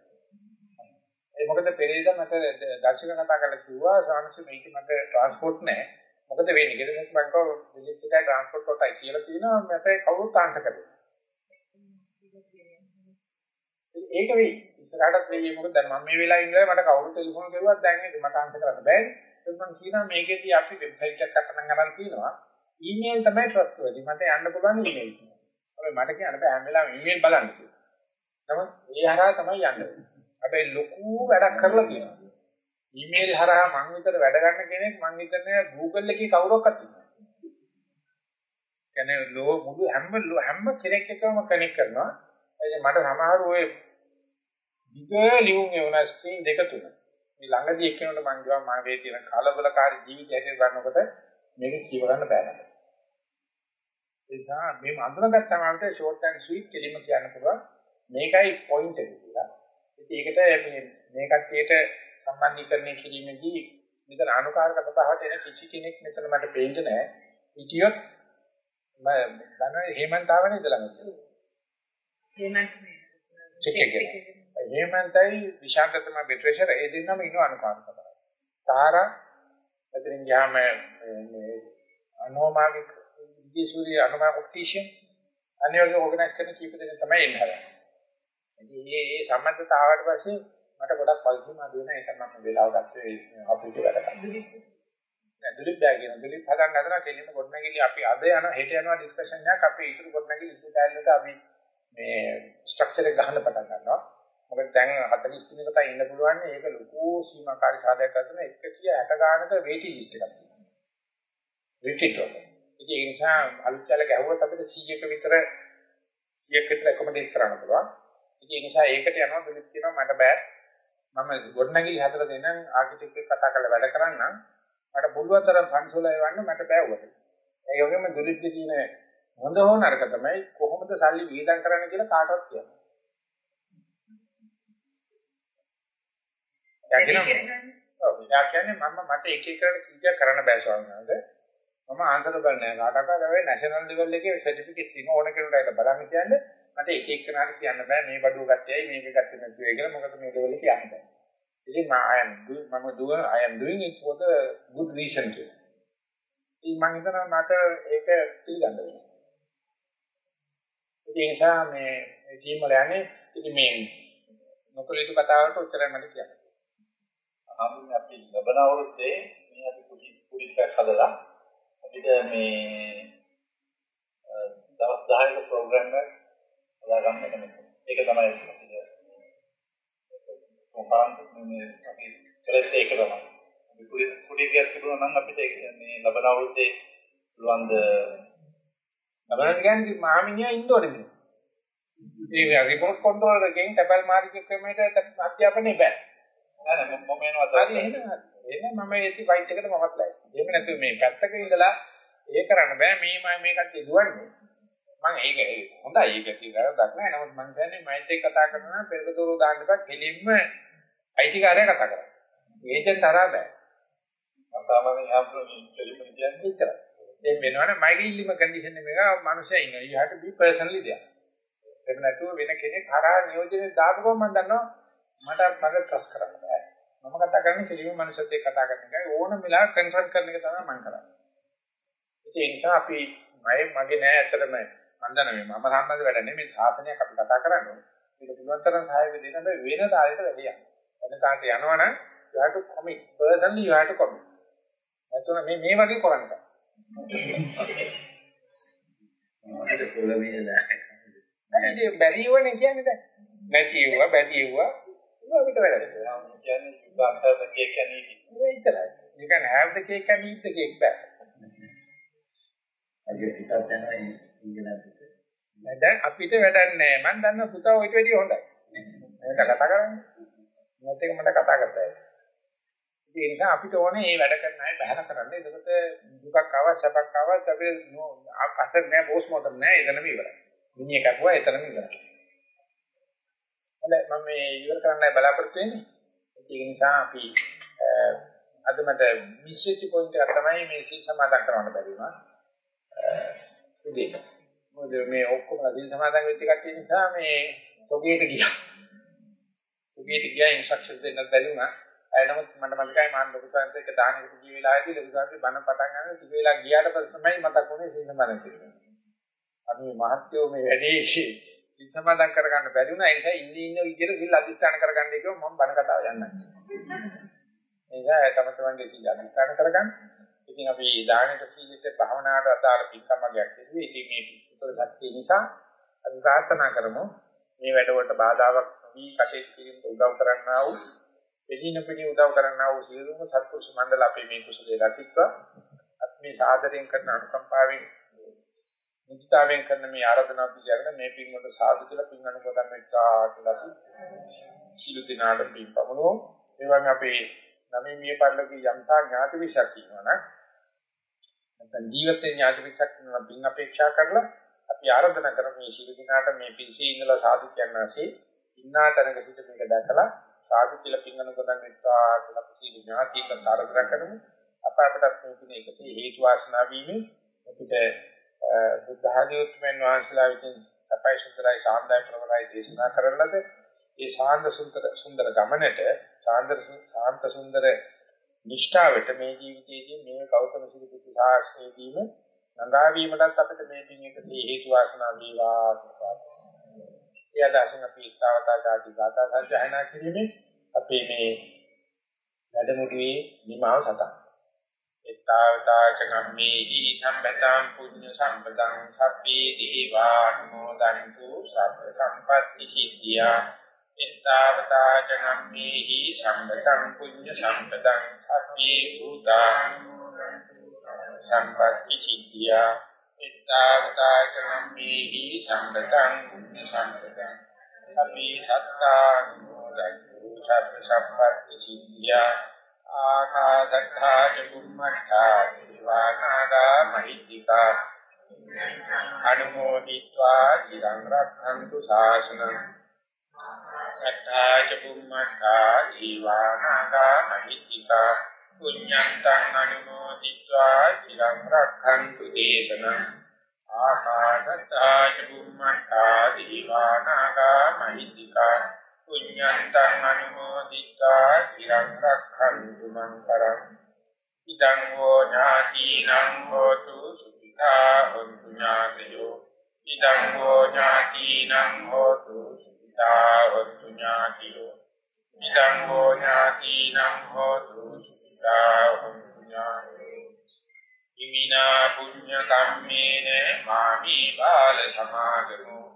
ඒ මොකද පෙරේද මට දර්ශක කතා කරලා කිව්වා සාංශ මේක මට ට්‍රාන්ස්පෝර්ට් නැහැ. මොකද වෙන්නේ කියලා මම කව විලිස් එකයි ට්‍රාන්ස්පෝර්ට් කොටයි කියලා තියෙනවා මට කවුරුත් ආන්සර් කරේ. ඒක වෙයි. ඉස්සරහටත් වෙයි මොකද දැන් මම මේ වෙලාවේ ඉඳලා මට කවුරු ටෙලිෆෝන් කරුවත් දැන් ඒක මට ආන්සර් කරන්න බෑනේ. ඒක මම කියනවා මේකෙදී අපි වෙබ්සයිට් එකක් පටන් ගන්න තියෙනවා. ඊමේල් තමයි ට්‍රස්ට් වෙදි. මට යන්න පුළුවන් ඊමේල්. හැබැයි මට කියන්න බෑ හැම වෙලාවෙම ඊමේල් බලන්න කියලා. නමුත් ඒ හරහා තමයි යන්නේ. හැබැයි ලොකු වැඩක් කරලා තියෙනවා. ඊමේල් හරහා මං විතර වැඩ ගන්න කෙනෙක් මං හිතන්නේ Google එකේ කවුරක්වත් ඉන්නේ. කියන්නේ ලෝ මුළු හැම හැම කෙනෙක් එක්කම කනෙක්ට් කරනවා. ඒ මට සමහර ඔය දිග ලියුම් එවන ස්ක්‍රීන් දෙක තුන. මේ ළඟදී එක්කෙනෙකුට මම මේ තියෙන කලබලකාරී ජීවිතය හැටියට ගන්නකොට මේක කියව ගන්න බෑ නේද? ඒ නිසා මේ අඳුනගත්තාම අපිට ෂෝට් ඇන්ඩ් ස්වීට් කෙලිම කියන්න පුළුවන්. මේකයි පොයින්ට් එක කියලා. ඉතින් ඒකට මේ මේ කට්ටියට සම්බන්ධීකරණය කිරීමේදී මෙතන අනුකාරක සභාවට එන කිසි කෙනෙක් මෙතන මට පේන්නේ නැහැ. හිටියොත් මම දන්නවා හේමන්තාවනේ ඉඳලා මම. හේමන්ත මේ චෙක් එක. හේමන්තයි විශාන්ත තමයි බෙට්‍රෙෂර් ඒ දෙන්නම ඉන්න අනුකාරක සභාව. තාරා එතනින් ගියාම මේ අනෝමාගික විදේශූරිය අනෝමා ඔප්ටිෂියන් අනිවාර්ය ඕගනයිස් කරන කීප දෙනෙක් තමයි. ඉතින් මේ මේ සම්බන්ධතාවට පස්සේ මට ගොඩක් පරිස්සම් අද වෙන එක මම වෙලාව ගත්තේ අපිට වැඩ කරන්න. දුලිප් බෑ කියන දුලිප් හදන්න හදන කෙලින්ම ගොඩනැගිලි අපි අද යන හෙට යනවා ඩිස්කෂන් එකක් අපි ඉතුරු ගොඩනැගිලි ඉස්සරහට අපි මේ ස්ට්‍රක්චර් එක ගහන්න පටන් ගන්නවා. මොකද දැන් 43 කට ඉන්න පුළුවන් ඒක ලොකු සීමාකාරී සාධකයක් කරන 160 ගානක වේටි ලිස්ට් එකක් තියෙනවා. රිට්‍රීට් වල. ඉතින් ඒ නිසා අලුත් කාලේ ගැහුවත් අපිට 100ක විතර 100ක විතර ඇකොමඩේට් කරන්න පුළුවන්. ඉතින් ඒ නිසා ඒකට යනවා දුලිප් කියනවා මට බෑ. මම ගොඩනැගිලි හදලා දෙන්නම් ආකිටෙක්ට් එක කතා කරලා වැඩ කරන්නම්. මට පුළුවන් තරම් ෆන්ඩ්ස් වල එවන්න මට බෑ උකට. ඒ වගේම දුලිප්ගේ තියෙන හොඳ හෝ නරක තමයි කොහොමද සල්ලි වියදම් කරන්න කියලා කාටවත් කියන්න. ඔව් එයා කියන්නේ මම මට එක එක කීයක් කරන්න බෑ ස්වාමීන් වහන්සේ. මම ආන්සර් කරන්නේ නැහැ. කාටවත් හැබැයි නැෂනල් ලෙවල් එකේ සර්ටිෆිකේට්ස් ඉන්න ඕන කෙනෙකුට ඒක බලන්න කියන්නේ මට එක එක කෙනාට කියන්න බෑ මේ බඩුව ගත්තයි මේක ගත්තේ නැති වෙයි කියලා මොකද මේ ලෙවල් එකේ යන්නේ. ඉතින් මම I am doing මම doing I am doing it for the good reason කියලා. ඉතින් මම හිතනවා මට ඒක පිළිගන්න වෙනවා. ඒ නිසා මේ ටීම් වල යන්නේ ඉතින් මේ නොකල යුතු කතාවට උත්තරයක් මට කියන්න. ආමුන් අපි ලබන අවුරුද්දේ මේ අපි කුටි කුටියක් හදලා අපිට මේ දවස් 10ක ප්‍රෝග්‍රෑම් එකක් හදාගන්න කැමතියි. ඒක තමයි අපිට කොම්පාන්ට් මේ අපි කලස් ඒක තමයි. අපි කුටි කුටියක් තිබුණා නම් අපිට ඒක මේ ලබන අවුරුද්දේ පුළුවන් ද ලබන කියන්නේ මාමිනියා ඉන්න ඕනේ මේ. ඒ රිමෝට් කන්ට්‍රෝලර් එකෙන් ටැපල් මාර්ගික ක්‍රමයට අධ්‍යාපනය බෑ. නෑ නෑ මම එනවා හරි එහෙනම් එහෙනම් මම ඒටි ෆයිට් එකට මොකක්ද ලෑස්ති. එහෙම නැත්නම් මේ පැත්තක ඉඳලා ඒ කරන්න බෑ මේ මම මේ කට්ටිය දුවන්නේ. මම ඒක හොඳයි ඒක කියලා නෑ. නමුත් මම කියන්නේ මයිත් එක්ක කතා කරනවා පෙරක දොර දාන්න එපා කෙලින්ම අයිතිකාරය කතා කරා. ඒජන්ට් තරහා බෑ. මම තමයි ආම්ප්‍රෝමි ටෙලිෆෝන් කියන්නේ එච්චරයි. එහෙම වෙනවනේ මගේ ඉල්ලීම කන්ඩිෂන් එකක මනුස්සයා ඉන්නවා. you have to be personally there. එහෙම නැතුව වෙන කෙනෙක් හරහා නියෝජනය දාපු ගමන් මම දන්නවා මට මගේ ට්‍රස්ට් කරන්න බෑ. මම කතා කරන්නේ කෙලිම මනුස්සයෙක් එක්ක කතා කරන එකයි ඕනම වෙලාවක කන්සල්ට් කරන එක තමයි මම කරන්නේ. ඒ නිසා අපි මම මගේ නෑ ඇත්තටම මම දන්න මම සම්බන්ධ වැඩ නෙමෙයි සාසනයක් අපි කතා කරන්නේ. ඒක පුළුවන් තරම් සහාය දෙන්න බෑ වෙන තාලෙට වැඩි යන්න. වෙන තාලට යනවනම් you have to commit personally you have to commit. නැත්නම් මේ මේ වගේ කරන්න. මොකද පොළවේ නැහැ. නැත්නම් බැරි වුණේ කියන්නේ දැන්. නැති වුණා බැරි වුණා. ඒක අපිට කරනවා. කියන්නේ යුද්ධ අන්තර්ගතය කියන්නේ ඒ ඉච්චරයි. You can have the cake and eat the cake back. දැන් අපිට වැඩක් නැහැ. මම දන්න පුතා ඔයිට වැඩිය හොඳයි. මම කතා කරන්නේ. මොකද ඒක මට කතා කරતા. ඒ නිසා අපිට ඕනේ මේ වැඩ කරන අය බහැර කරන්න. එතකොට දුකක් ආවත් සැපක් ආවත් අපි අතර නෑ බෝස් මොතර නෑ එතනම ඉවරයි. මිනිහ කපුවා එතනම ඉවරයි. හොඳයි මම මේ ඉවර කරන්නයි බලාපොරොත්තු වෙන්නේ. ඒක නිසා අපි අද මට මිස්සිච්ච පොයින්ට් එක තමයි මේ සීල් සමාදන් කරන්න බැරි වුණා. උදේ. මොකද මේ ඔක්කොම සීල් සමාදන් වෙච්ච කට්ටිය නිසා මේ තොගේට ගියා. තොගේට ගියා ඉන්ස්ට්‍රක්ෂන් දෙන්න බැරි වුණා. එනමුත් මට මතකයි මාන ලොකු සංසය එක දානෙකට ගිය වෙලාවේදී ලොකු සංසය බණ පටන් ගන්න ටික වෙලා ගියාට පස්සේ තමයි මතක් වුණේ සීල් සමාදන් කිරීම. අපි මහත්යෝ මේ වැඩේ සීල් සමාදන් කරගන්න බැරි වුණා. ඒ නිසා ඉන්නේ ඉන්න විදිහට සීල් අධිෂ්ඨාන කරගන්න කිව්වම මම බණ කතාව යන්නම්. ඒ නිසා තම තමන්ගේ සීල් අධිෂ්ඨාන කරගන්න. ඉතින් අපි දානෙට සීලෙට භාවනාවට අදාළ පින්කමක් ඉන්නේ. ඉතින් මේ පුතල ශක්තිය නිසා අපි ප්‍රාර්ථනා කරමු මේ වැඩවලට බාධාවක් නොවි කටයුතු කිරීමට උදව් කරන්නා වූ එදින පිණි උදව් කරන්නා වූ සියලුම සත්පුරුෂ මණ්ඩල අපේ මේ කුසලයේ රැකිත්වා අපි මේ සාදරයෙන් කරන අනුකම්පාවෙන් මුචිතාවෙන් කරන මේ ආරාධනා පිළිගන්න මේ පින්වල සාදු කියලා පින් අනුමෝදන් වෙච්චා කියලා අපි සිළු දිනාට පින් පමුණුවෝ. ඒ වගේ අපේ නමේ මිය පරිලෝකී යම්තා ඥාති විශක් කියනවා නැත්නම් ජීවිතේ ඥාති විශක් කියනවා පින් අපේක්ෂා කරලා අපි ආරාධනා කරමු මේ සිළු දිනාට මේ පින්සේ ඉඳලා සාදු කියනවාසේ ඉන්නා තැනක සිට මේක දැකලා සාදු කියලා පින් අනුමෝදන් වෙච්චා කියලා අපි සිළු ඥාතික ආරාධනා කරමු. අප අපටත් මේ පින එකසේ හේතු වාසනා වීමෙන් අපිට බුද්ධ ආධිඋත්මයන් වහන්සේලා විසින් සපයි සුන්දරයි සාන්දයි ප්‍රවරයි දේශනා කරන ලද ඒ ශාන්ත සුන්දර සුන්දර ගමනට ශාන්ත ශාන්ත සුන්දර නිෂ්ඨාවට මේ ජීවිතයේදී මේ ගෞතම සිරි බුදු සාසනයේදීම නඟා වීමටත් අපිට මේ පින් එකසේ හේතු වාසනා වේවා කියලා. ඒ අදහසින් අපි ඉස්තාවතා ආදී ගාථා සජ්ජායනා කිරීමේ අපේ මේ වැඩමුළුවේ නිමාව සටහන් එත්තාවතාචකම්මේහි සම්පතං පුඤ්ඤ සම්පතං සබ්බේ දීවානුමෝදන්තු සබ්බ සම්පත්ති සිද්ධියා. එත්තාවතාචකම්මේහි සම්පතං පුඤ්ඤ සම්පතං සබ්බේ භූතානුමෝදන්තු සම්පත්ති සිද්ධියා. එත්තාවතාචකම්මේහි සම්පතං පුඤ්ඤ සම්පතං සබ්බේ සත්තානුමෝදන්තු සබ්බ සම්පත්ති සිද්ධියා. ආකාසත්තා චුම්මත්තා දීවානාදා මහිත්‍තිකා අනුමෝදිत्वा চিරං රක්ඛන්තු ශාසනං සත්තා චුම්මත්තා දීවානාදා මහිත්‍තිකා පුඤ්ඤන්තං අනුමෝදිत्वा চিරං රක්ඛන්තු දේශනං ආකාසත්තා චුම්මත්තා දීවානාදා මහිත්‍තිකා පුඤ්ඤන්තං අනුමෝදිතා চিරං රක්ඛන්තු මං කරං ඉදං හෝ ඥාතිනං හෝතු සුඛිතා හොන්තු ඥාතයෝ ඉදං හෝ ඥාතිනං හෝතු සුඛිතා හොන්තු ඥාතයෝ ඉදං හෝ ඥාතිනං හෝතු සුඛිතා හොන්තු ඥාතයෝ ඉමිනා පුඤ්ඤ කම්මේන මාමි බාල සමාගමෝ